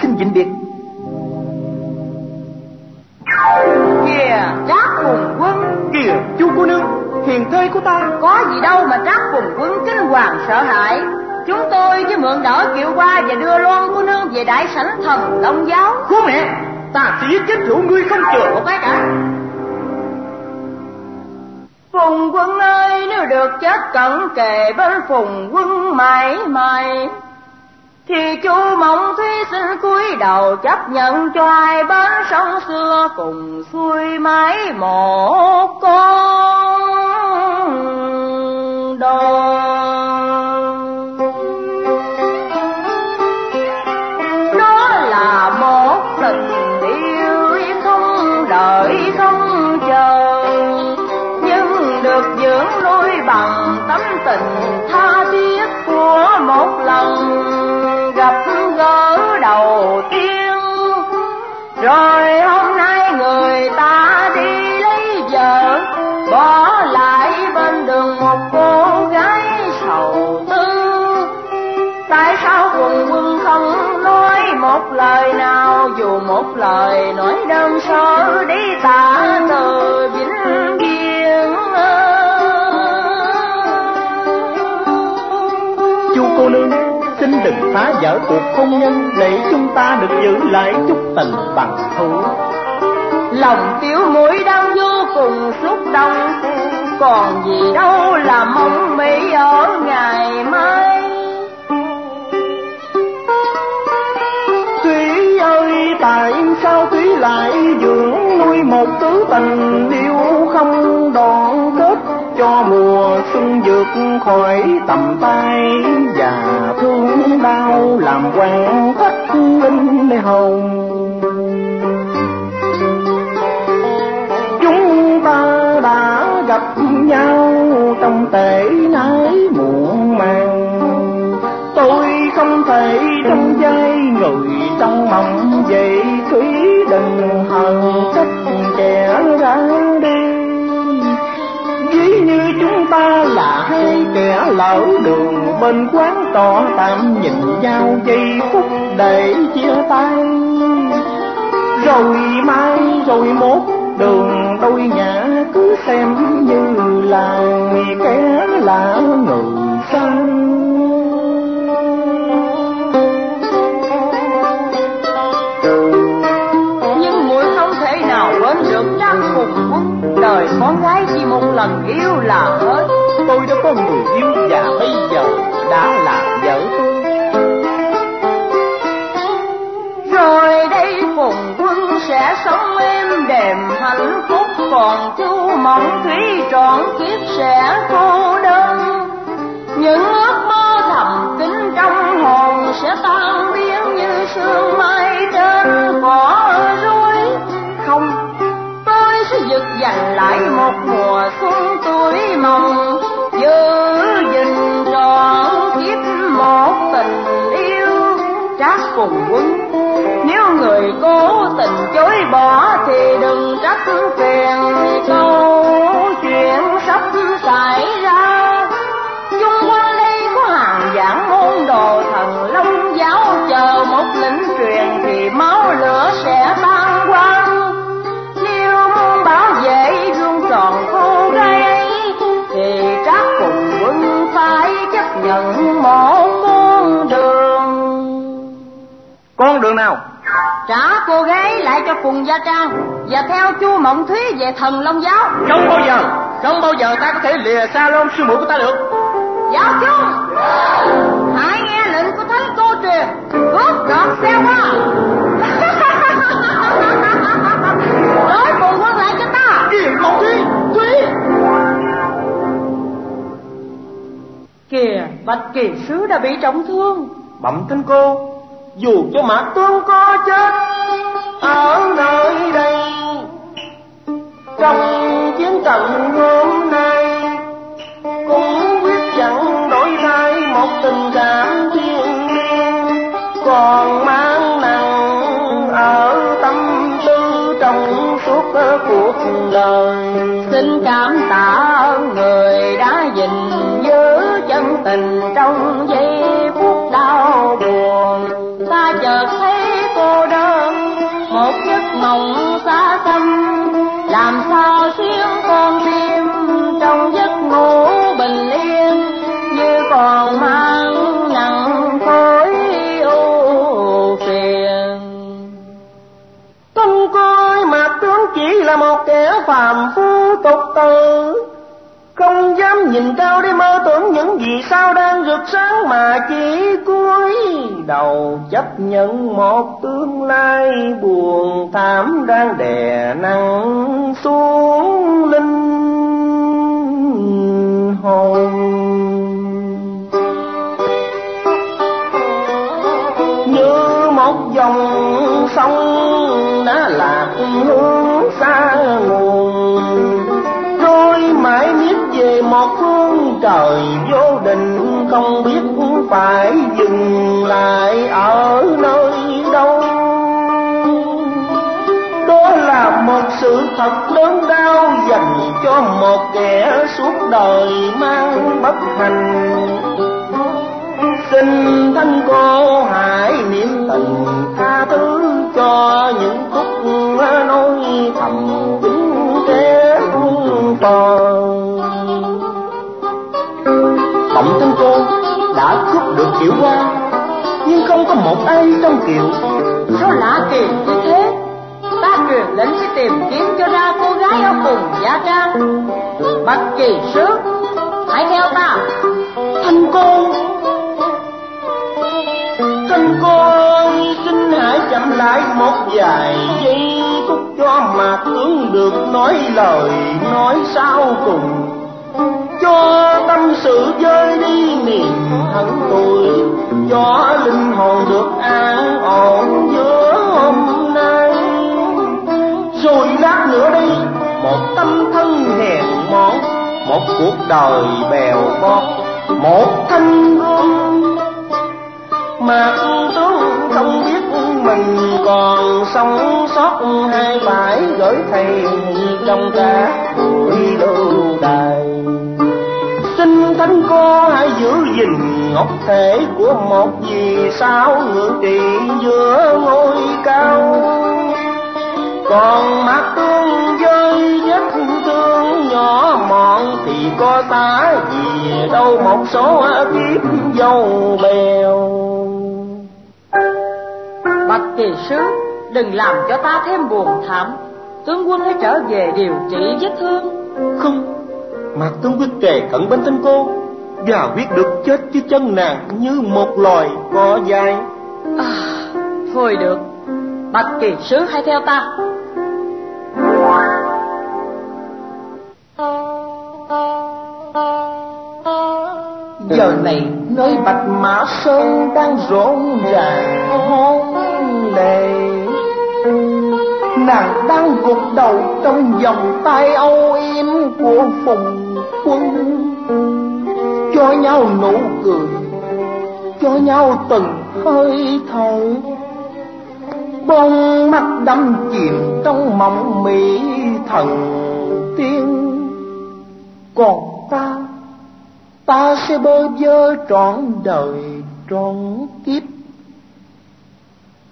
Xin vĩnh biệt. Kìa trác cùng quân. Kìa chu cô nương Hiền thê của ta. Có gì đâu mà trác cùng quân kinh hoàng sợ hãi. Chúng tôi với mượn đỡ kiệu qua và đưa loan cô nương về đại sảnh thần long giáo. Cô mẹ Ta chỉ chết rượu ngươi không chừa một cái cả Phùng quân ơi nếu được chết cận kề bên phùng quân mãi mãi thì chú mộng thúy xin cúi đầu chấp nhận cho ai bên sông xưa cùng xuôi mái một con đò Đó là một tình yêu không, đợi không chờ, nhưng được dưỡng nuôi bằng tấm tình tha thiết của một lần đầu tiên. Rồi hôm nay người ta đi lấy vợ, bỏ lại bên đường một cô gái sầu tư. tại sao cùng quân không nói một lời nào, dù một lời nói đơn sơ đi tạ từ vĩnh viễn? Chú cô nương xin đừng phá vỡ cuộc hôn nhân. Để chúng ta được giữ lại chút tình bằng hữu lòng tiểu mũi đang vô cùng xúc động còn gì đâu là mong mỹ ở ngày mai. Thúy ơi tại sao Thúy lại dưỡng nuôi một tứ tình yêu không đoạn cho mùa xuân vượt khỏi tầm tay. Và thương đau làm quan thất linh hồn chúng ta đã gặp nhau trong tệ nái muộn màng. Tôi không thể trong giây người trong mộng vậy thủy đừng hờn trách hai kẻ lỡ đường bên quán tỏ tạm nhìn nhau giây phút để chia tay. Rồi mai, rồi mốt đường đôi ngã cứ xem như là kẻ lạ người sang. Nhưng muội không thể nào quên được trang cùng đời con gái chỉ một lần yêu là hết tôi đã có người yêu và bây giờ đã là vợ tôi. Rồi đây cùng quân sẽ sống êm đềm hạnh phúc, còn chu mộng thủy trọn kiếp sẽ cô đơn. Những ước mơ thầm kín trong hồn sẽ tan biến như sương mai trên cỏ rối không, tôi sẽ giật giành lại một mùa xuân tuổi mộng giữ gìn trọn kiếp một tình yêu trác cùng quân. Nếu người cố tình chối bỏ thì đừng trách phiền câu trả cô gái lại cho cùng gia trang và theo chu mộng thúy về thần long giáo. Không bao giờ không bao giờ ta có thể lìa xa lon sư muội của ta được. Giáo chung hãy nghe lệnh của thánh cô truyền. Cướp đoạt xe hoa nói cùng quân lại cho ta. Kìa mộng thúy thúy. Kìa bạch kỳ sứ đã bị trọng thương. Bẩm thánh cô dù cho mạc tướng có chết, ở nơi đây, trong chiến trận hôm nay, cũng quyết chẳng đổi thay một tình cảm thiên liêng còn mang nặng ở tâm tư trong suốt cuộc đời. Xin cảm tạ ơn người đã gìn giữ chân tình trong giây phút đau buồn chợt thấy cô đơn, một giấc mộng xa xăm. Làm sao xuyên con tim trong giấc ngủ bình yên, như còn mang nặng khối ưu phiền. Không coi mà tướng chỉ là một kẻ phàm phu tục tử. Không dám nhìn cao để mơ tưởng những gì sao đang rực sáng Mà chỉ cúi đầu chấp nhận một tương lai buồn thảm đang đè nặng xuống linh hồn. Như một dòng sông đã làm trời vô định không biết phải dừng lại ở nơi đâu. Đó là một sự thật lớn đau dành cho một kẻ suốt đời mang bất hạnh. Xin thân cô hãy niệm tình tha thứ cho những phút nói thầm kính kẻ toàn tổng thân cô đã cướp được kiệu hoa nhưng không có một ai trong kiệu sao lạ kỳ như thế? Ta truyền lệnh sẽ tìm kiếm cho ra cô gái ở cùng gia trang. Bạch kỳ sước hãy theo ta. Thanh cô thanh cô xin hãy chậm lại một vài giây phút cho mà tướng được nói lời nói sau cùng cho tâm sự rơi đi niềm hận tôi cho linh hồn được an ổn giữa hôm nay. Rồi lát nữa đây, một tâm thân hèn mọn, một cuộc đời bèo bọt, một thanh gươm. Mà tướng không biết mình còn sống sót hay phải gửi thầy trong cả đi lâu đài xin thánh cô hãy giữ gìn ngọc thể của một vì sao ngự trị giữa ngôi cao. Còn mắt tương rơi vết thương nhỏ mọn thì có ta gì đâu một số kiếp dâu bèo. Bạch kỳ sứ đừng làm cho ta thêm buồn thảm. Tướng quân hãy trở về điều trị vết thương. Không Mạc Tướng quyết kề cận bên thân cô Và quyết được chết với chân nàng Như một loài có dài. À, Thôi được. Bạch kỳ sứ hãy theo ta. Giờ này nơi Bạch Mã Sơn đang rộn ràng hôn lệ. Nàng đang gục đầu trong vòng tay âu yếm của Phùng Quân Cho nhau nụ cười, cho nhau từng hơi thở. Bông mắt đắm chìm trong mộng mỹ thần tiên. Còn ta ta sẽ bơ vơ trọn đời trọn kiếp.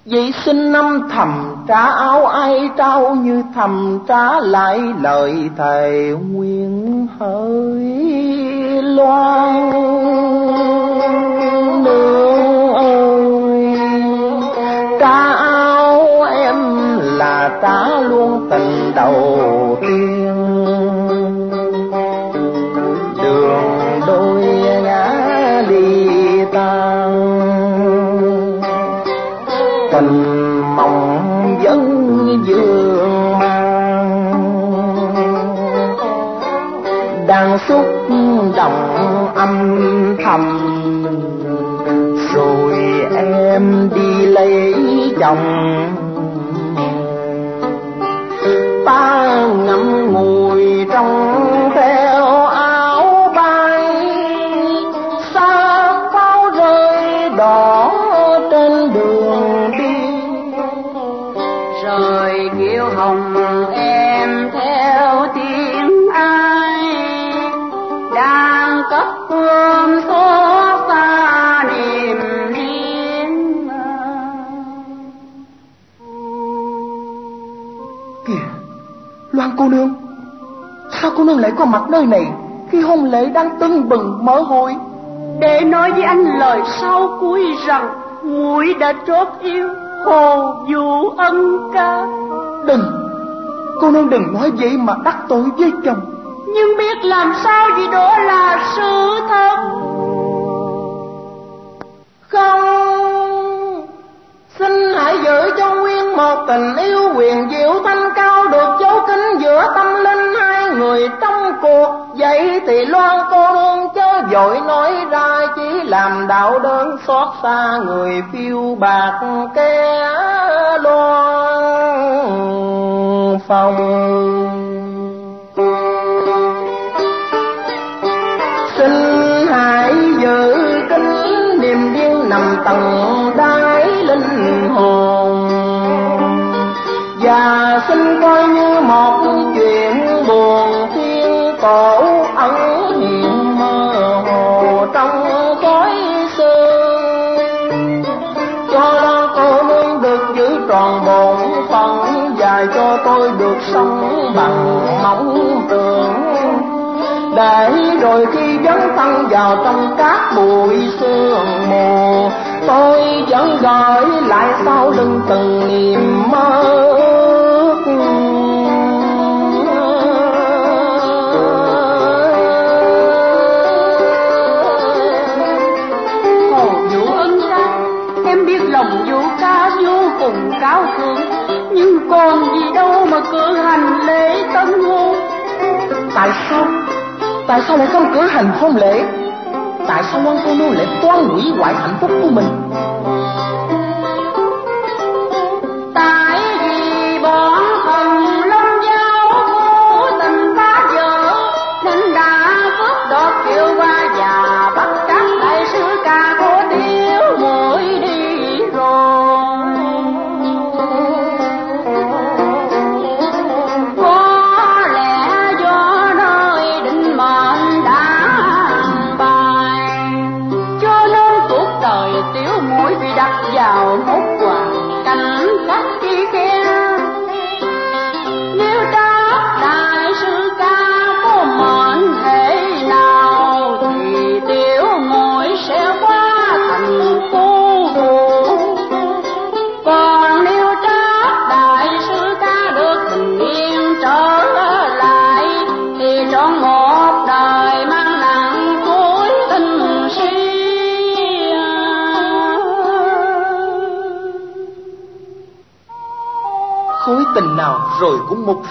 Vậy xin năm thầm trả áo ai trao như thầm trả lại lời thề nguyện hỡi loan nương ơi. Ta áo em là ta luôn tình đầu tiên. Đang xúc động âm thầm. Rồi em đi lấy chồng. Ta có mặt nơi này khi hôn lễ đang tưng bừng mở hội Để nói với anh lời sau cuối rằng muội đã trót yêu hồ vũ ân ca. Đừng cô nương đừng nói vậy mà đắc tội với chồng. Nhưng biết làm sao vì đó là sự thật. Không xin hãy giữ cho nguyên một tình yêu quyền diệu thanh cao được dấu kín giữa tâm linh người trong cuộc. Vậy thì loan cô chớ vội nói ra, chỉ làm đạo đơn xót xa người phiêu bạc kẻ loan phòng. Xin hãy giữ kính niềm điên nằm tầng đáy linh hồn. Và xin coi như một rồi khi dấn thân vào trong các bụi sương mù, tôi vẫn gọi lại sau lưng từng niềm mơ lòng vũ ca vô cùng cao thượng, nhưng còn gì đâu mà cử hành lễ tân hôn. Tại sao? Tại sao lại không cử hành hôn lễ? Tại sao quan cô nương lại toan hủy hoại hạnh phúc của mình?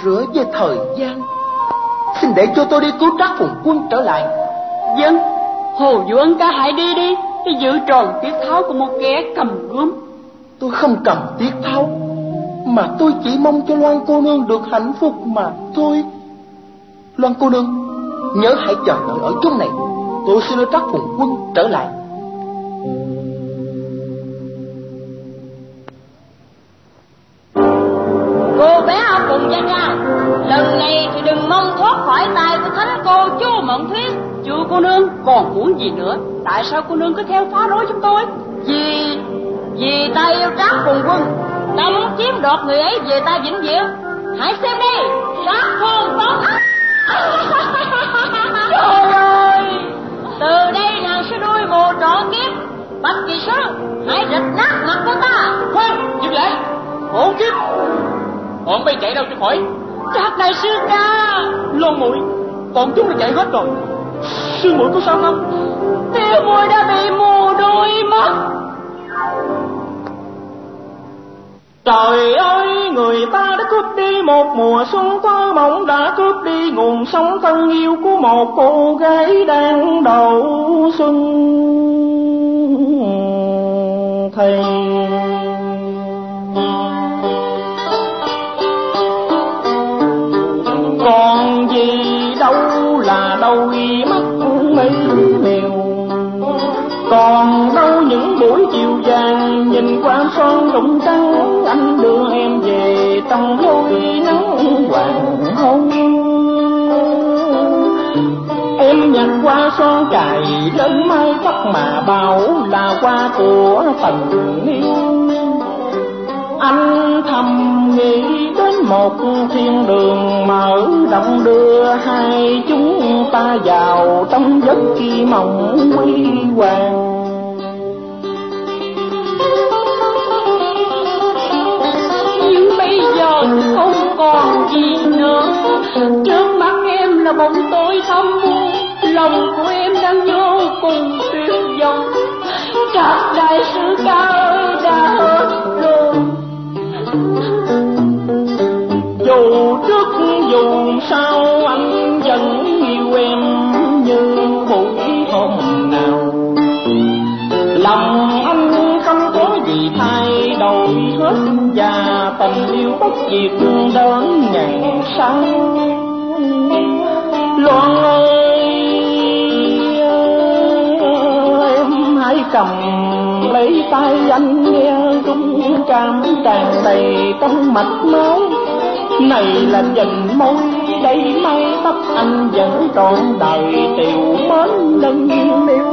Rửa về thời gian. Xin để cho tôi đi cứu trác phùng quân trở lại. Dân Hồ Vũ Ân ca hãy đi đi. Đi giữ tròn tiết tháo của một kẻ cầm gươm. Tôi không cầm tiết tháo Mà tôi chỉ mong cho Loan cô nương được hạnh phúc mà thôi. Loan cô nương Nhớ hãy chờ đợi ở trong này. Tôi sẽ đưa trác phùng quân trở lại đoạt người ấy về ta vĩnh viễn. Hãy xem đi. Trác hồn tốt Trời ơi. Từ đây nàng sẽ đuôi mù trọn kiếp. Bạch kỳ sư Hãy rịch nát mặt của ta. Khoan dừng lại. Hỗn kiếp. Bọn bay chạy đâu cho khỏi? Trác đại sư ca. Lon mũi. Bọn chúng đã chạy hết rồi. Sư mũi có sao không? Tiêu mũi đã bị mù đôi mắt Trời ơi, người ta đã cướp đi một mùa xuân thơ mộng Đã cướp đi nguồn sống thân yêu của một cô gái đang đầu xuân. Thầy. Còn gì đâu là đôi mắt mấy mèo còn đâu buổi chiều vàng nhìn qua son rụng trắng anh đưa em về trong lối nắng hoàng hôn. Em nhặt qua son cài lớn mai tóc mà bảo là qua của tình yêu. Anh thầm nghĩ đến một thiên đường mở rộng đưa hai chúng ta vào trong giấc kỳ mộng huy hoàng. Không còn gì nữa. Trước mắt em là bóng tối thâm u lòng của em đang vô cùng tuyệt vọng. Các đại sứ ca ơi đã hết rồi. Dù trước dù sau anh vẫn yêu em như bất diệt đến ngày sau. Loan ơi, em hãy cầm lấy tay anh nghe rung cảm tràn đầy trong mạch máu này là dành môi đây mây tóc anh vẫn trọn đời tiểu mến nâng niu.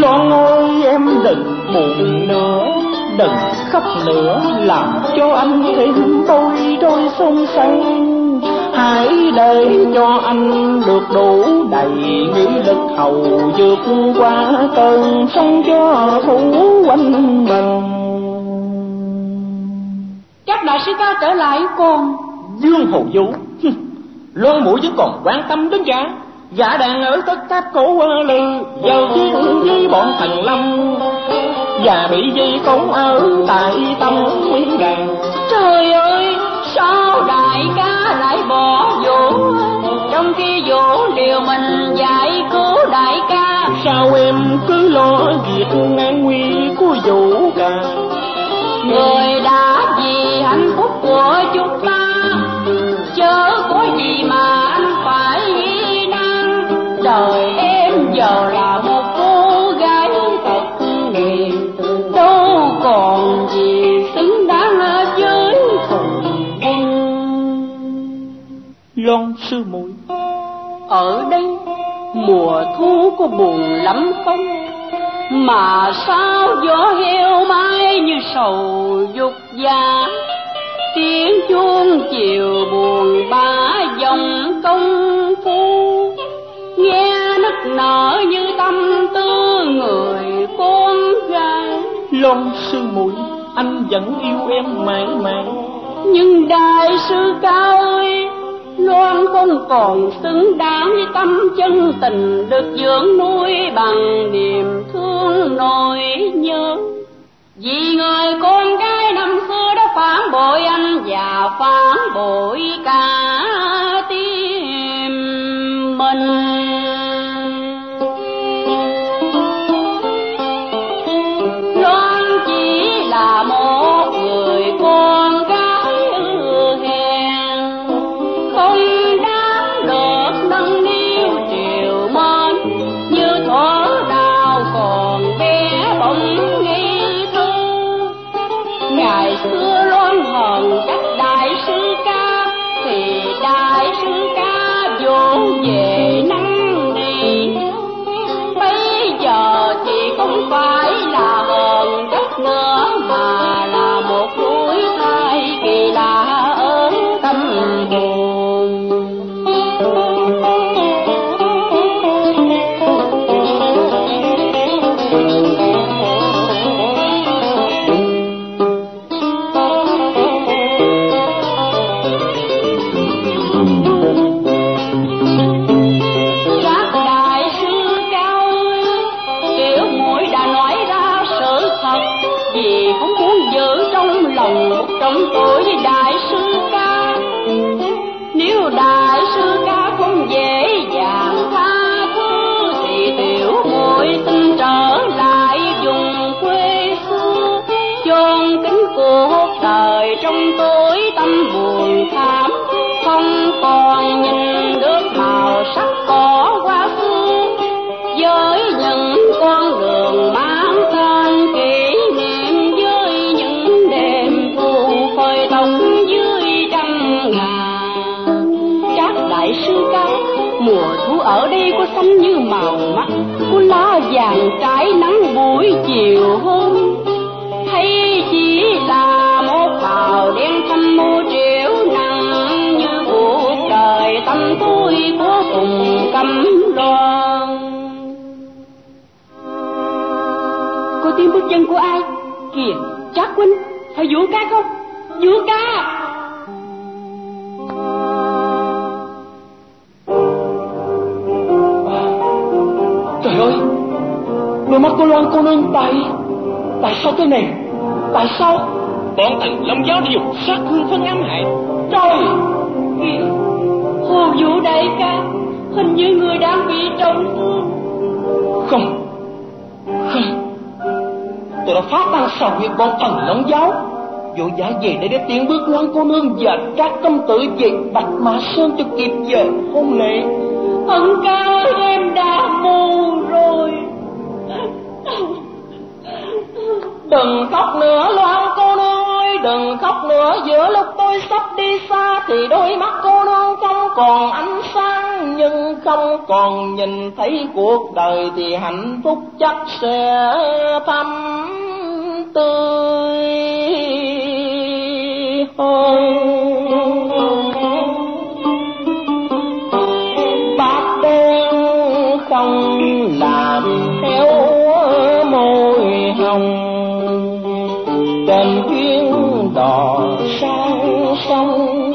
Loan ơi, em đừng buồn nữa đừng khóc nữa làm cho anh thêm tôi trôi sông xanh hãy để cho anh được đủ đầy nghị lực hầu vượt qua cơn sông gió thủ quanh mình. Các đại sư ca trở lại còn dương hồ vũ loan mũi vẫn còn quan tâm đến gã. Gã đang ở tất cáp cổ lư giao chiến với bọn thần lâm và bị dây cống ở tại tâm nguyên đàn trời ơi sao đại ca lại bỏ vũ trong khi vũ liều mình giải cứu đại ca. Sao em cứ lo việc an nguy của vũ cả người đã vì hạnh phúc của chúng ta chớ có gì mà anh phải nan. Đời em giờ là lon sư muội. Ở đây mùa thu có buồn lắm không? Mà sao gió heo mai như sầu dục già? Tiếng chuông chiều buồn bã dòng công phu. Nghe nức nở như tâm tư người con gái lon sư muội anh vẫn yêu em mãi mãi. Nhưng đại sư ca ơi Loan không còn xứng đáng với tâm chân tình, được dưỡng nuôi bằng niềm thương nỗi nhớ. Vì người con gái năm xưa đã phản bội anh và phản bội màu mắt của lá vàng trái nắng buổi chiều hôm. Hay chỉ là một bào đen thâm mô triệu nặng như cuộc trời, tâm tôi của cùng cấm loan cô tiếng bước chân của ai? Kìa, trác huynh phải vũ ca không? Vũ ca! Của loan cô nương tại tại sao thế này? Tại sao? Bọn thần Long giáo dùng sát hương phân ám hại. Trời! Kìa hồ vũ đại ca hình như người đang bị trọng thương. Không. Không. Tôi đã phát ban sầu với bọn thần long giáo. Vội vã về để để tiễn bước loan cô nương và các công tử về bạch mã sơn cho kịp giờ hôn lễ. Ân ca ở giữa lúc tôi sắp đi xa thì đôi mắt cô nương không còn ánh sáng, nhưng không còn nhìn thấy cuộc đời thì hạnh phúc chắc sẽ thăm tươi. Hơn bát đen không làm héo môi hồng. Sông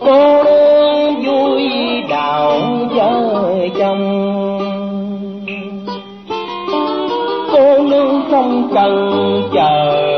cô đơn vui đào vợ chồng. Cô nương không cần chờ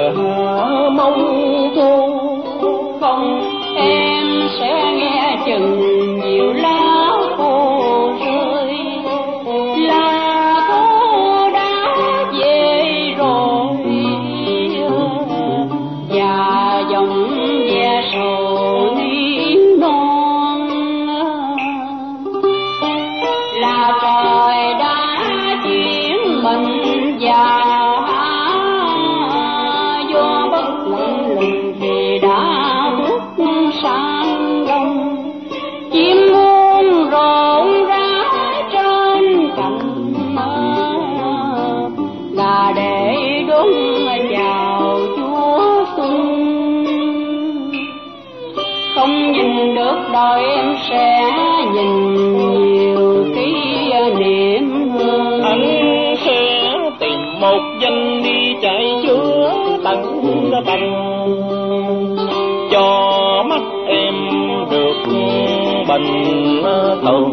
tồn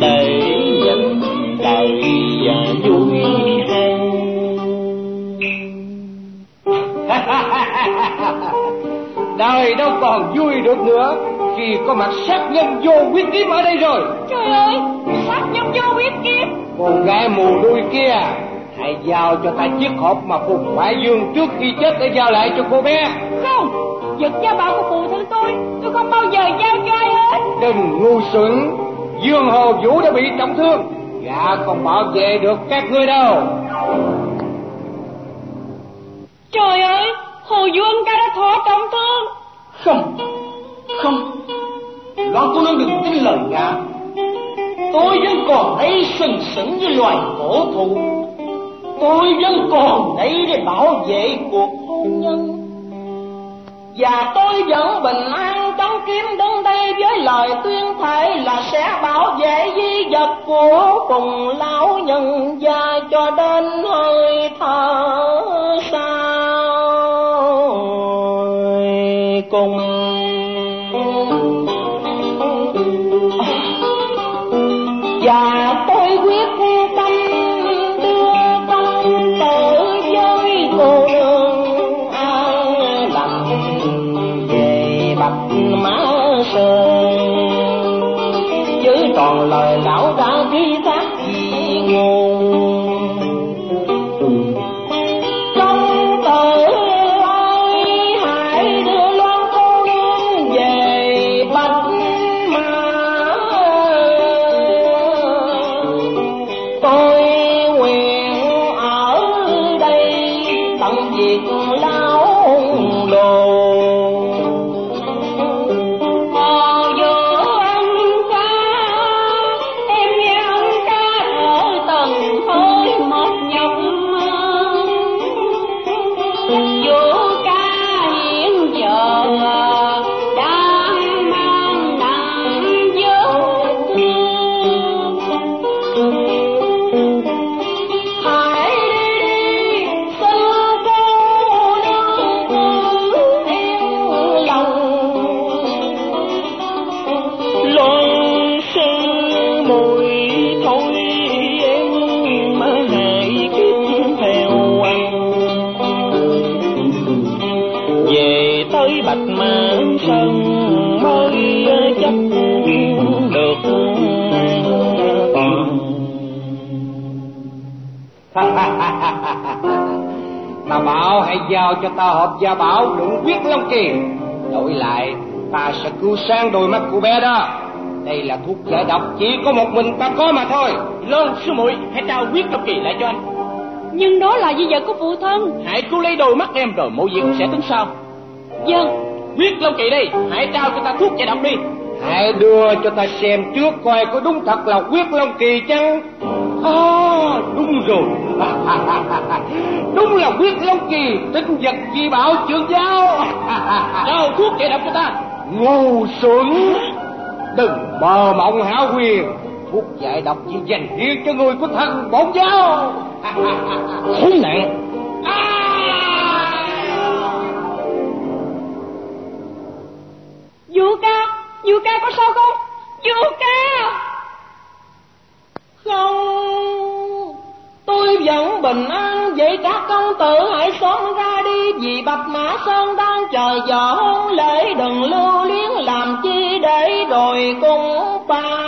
để nhìn đời vui hơn đời [laughs] đâu còn vui được nữa khi có mặt sát nhân vô quyết kiếm ở đây rồi. Trời ơi sát nhân vô quyết kiếm. Con gái mù đuôi kia hãy giao cho ta chiếc hộp mà phùng ngoại dương trước khi chết để giao lại cho cô bé vật gia bảo của phụ thân tôi tôi không bao giờ giao cho ai hết. Đừng ngu xuẩn. Dương hồ vũ đã bị trọng thương. Gã không bảo vệ được các ngươi đâu. Trời ơi hồ dương ca đã thọ trọng thương. Không không. Loan cô nương đừng tin lời gã. Tôi vẫn còn đây sừng sững với loài cổ thụ. Tôi vẫn còn đây để bảo vệ cuộc hôn nhân và tôi vẫn bình an trong kiếm đứng đây với lời tuyên thệ là sẽ bảo vệ di vật của cùng lão nhân gia cho đến hơi thở. Giao cho ta hộp gia bảo đựng quyết long kỳ. Đổi lại ta sẽ cứu sáng đôi mắt của bé đó. Đây là thuốc giải độc chỉ có một mình ta có mà thôi. Loan sư muội hãy trao quyết long kỳ lại cho anh. Nhưng đó là di vật của phụ thân. Hãy cứu lấy đôi mắt em rồi mọi việc sẽ tính sau. Vâng. Quyết long kỳ đi hãy trao cho ta thuốc giải độc đi. Hãy đưa cho ta xem trước coi có đúng thật là quyết long kỳ chăng? À, đúng rồi [laughs] đúng là quyết long kỳ tinh vật di bảo trưởng giáo. [laughs] Trao thuốc giải độc cho ta. Ngu xuẩn. Đừng mơ mộng hảo quyền thuốc giải độc chỉ dành riêng cho người của thần bổn giáo. Khốn nạn Du ca Du ca có sao không? Du ca! Không tôi vẫn bình an vậy các công tử hãy xóm ra đi, vì bạch mã sơn đang chờ vợ hôn lễ đừng lưu luyến, làm chi để rồi cũng phải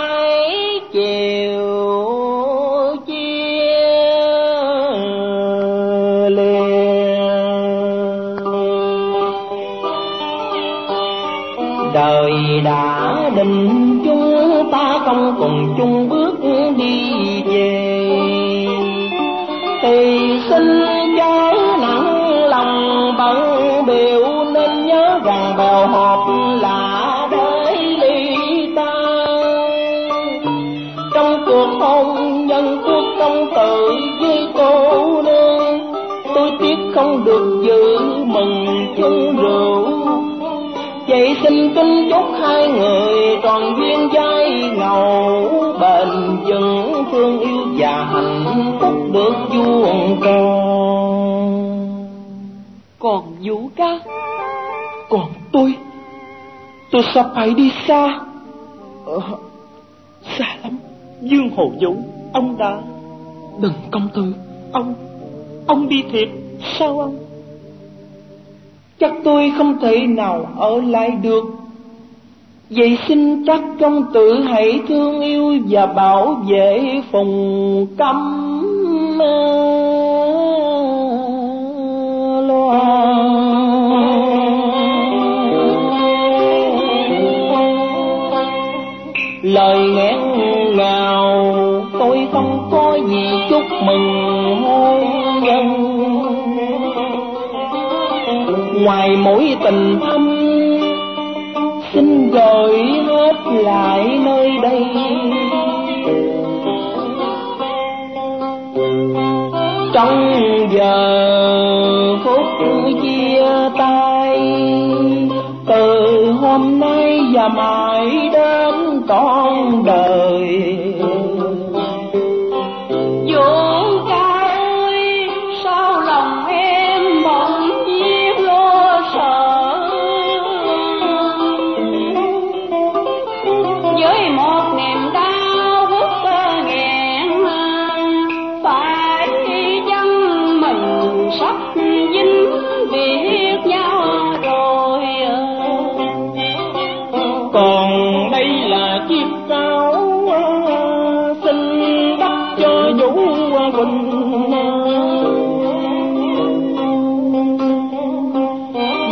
không được giữ mừng chung rượu. Vậy xin kính chúc hai người tròn duyên dai ngầu bền vững thương yêu và hạnh phúc được vuông con Còn Vũ ca? Còn tôi? Tôi sắp phải đi xa? Ờ, xa lắm. Dương Hồ Vũ, ông đã... đừng công tử Ông, ông đi thiệt, sao ông? chắc tôi không thể nào ở lại được. Vậy xin các công tử hãy thương yêu và bảo vệ phòng cấm ờ, lời nghẹn ngào, tôi không có gì chúc mừng. Ngoài mỗi tình thâm, xin gửi hết lại nơi đây. Trong giờ phút chia tay, từ hôm nay và mãi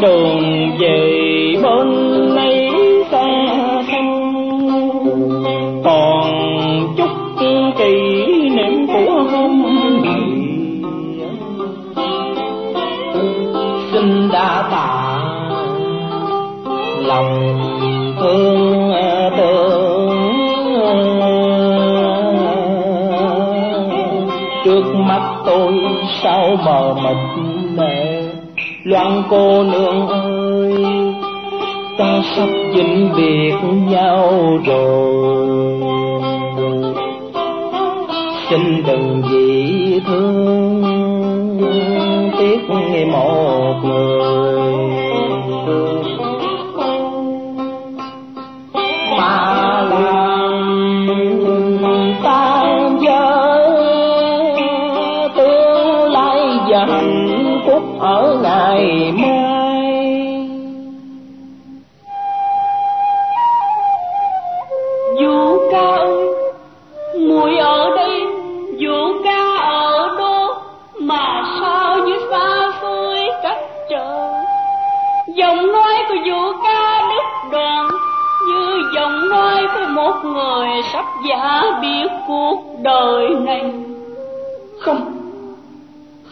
đường về bên nay xa xăm. Còn chút kỷ niệm của hôm xin đã tạ lòng thương tưởng trước mắt tôi sao mờ mịt loan cô nương ơi, ta sắp vĩnh biệt nhau rồi. Xin đừng vì thương tiếc một người. Cuộc đời này. Không.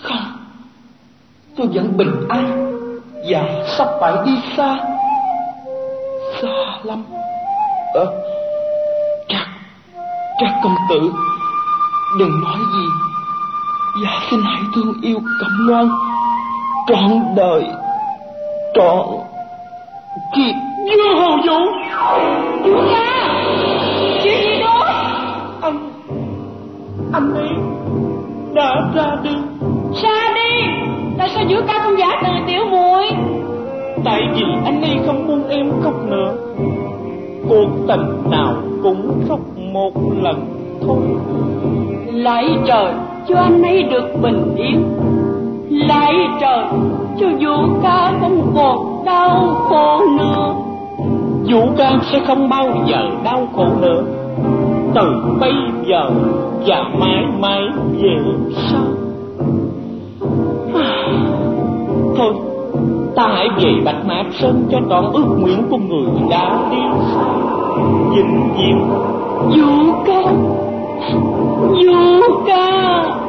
Không. Tôi vẫn bình an và sắp phải đi xa. Xa lắm. Ờ các các công tử, đừng nói gì. Và xin hãy thương yêu cẩm loan trọn đời, trọn kiếp. Vô Hồ dũng Vũ anh, ấy, đã ra đi. Ra đi. Tại sao giữa ca không giả từ tiểu muội? Tại vì anh ấy không muốn em khóc nữa. Cuộc tình nào cũng khóc một lần thôi. Lạy trời cho anh ấy được bình yên. Lạy trời cho vũ ca không còn đau khổ nữa. Vũ ca sẽ không bao giờ đau khổ nữa từ bây giờ và mãi mãi về sau. [sighs] Thôi, ta hãy về Bạch Mạc Sơn cho trọn ước nguyện của người đã đi xa. Vĩnh viễn. Vũ ca. Vũ ca.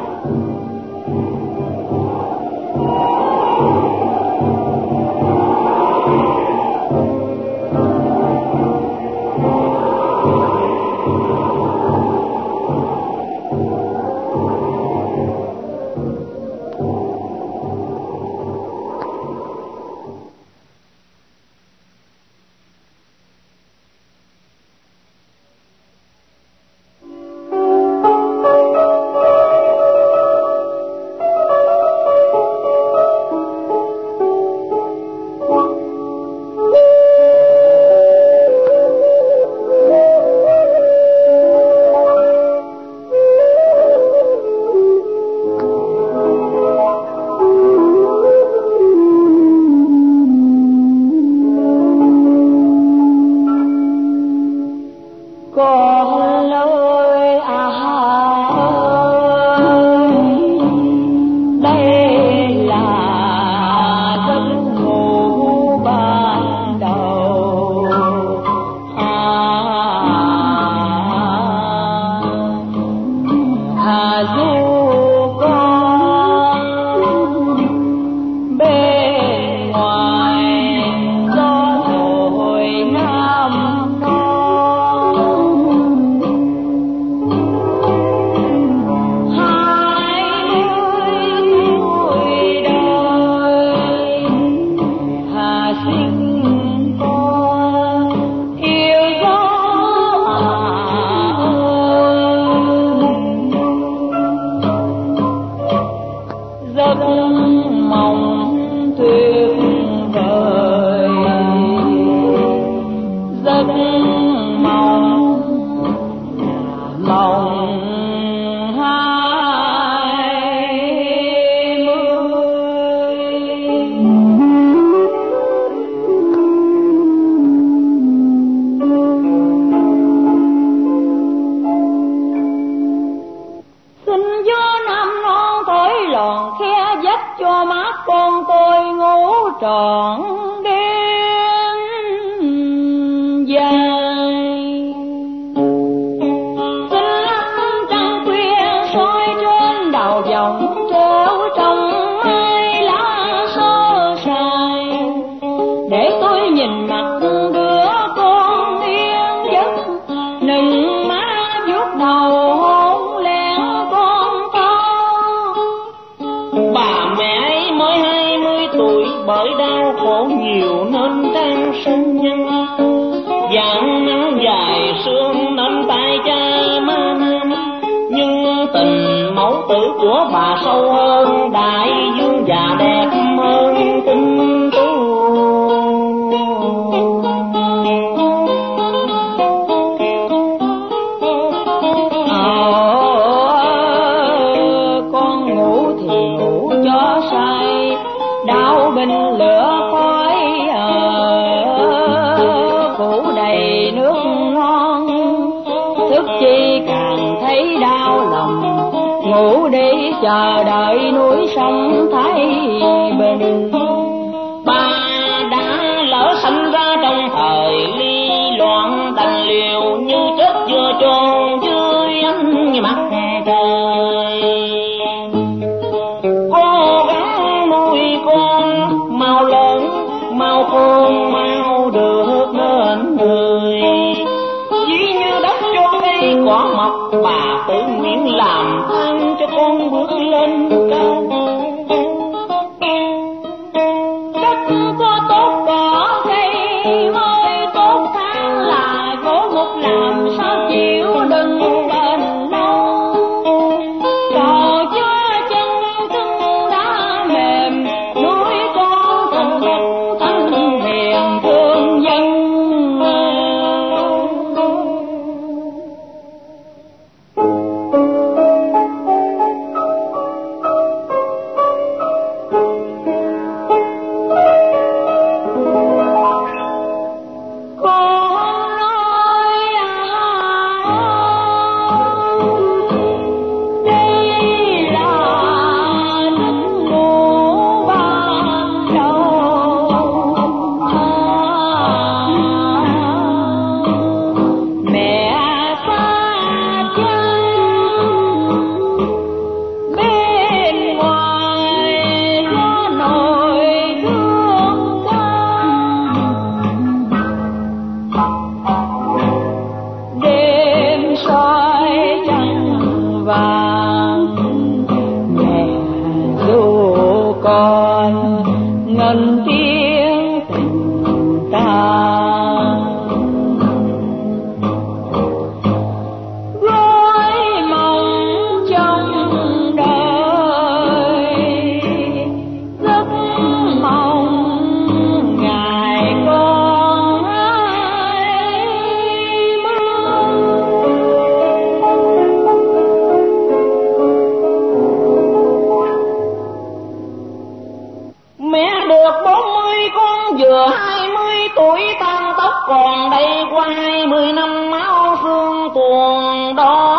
mươi năm máu xương tuồng đó.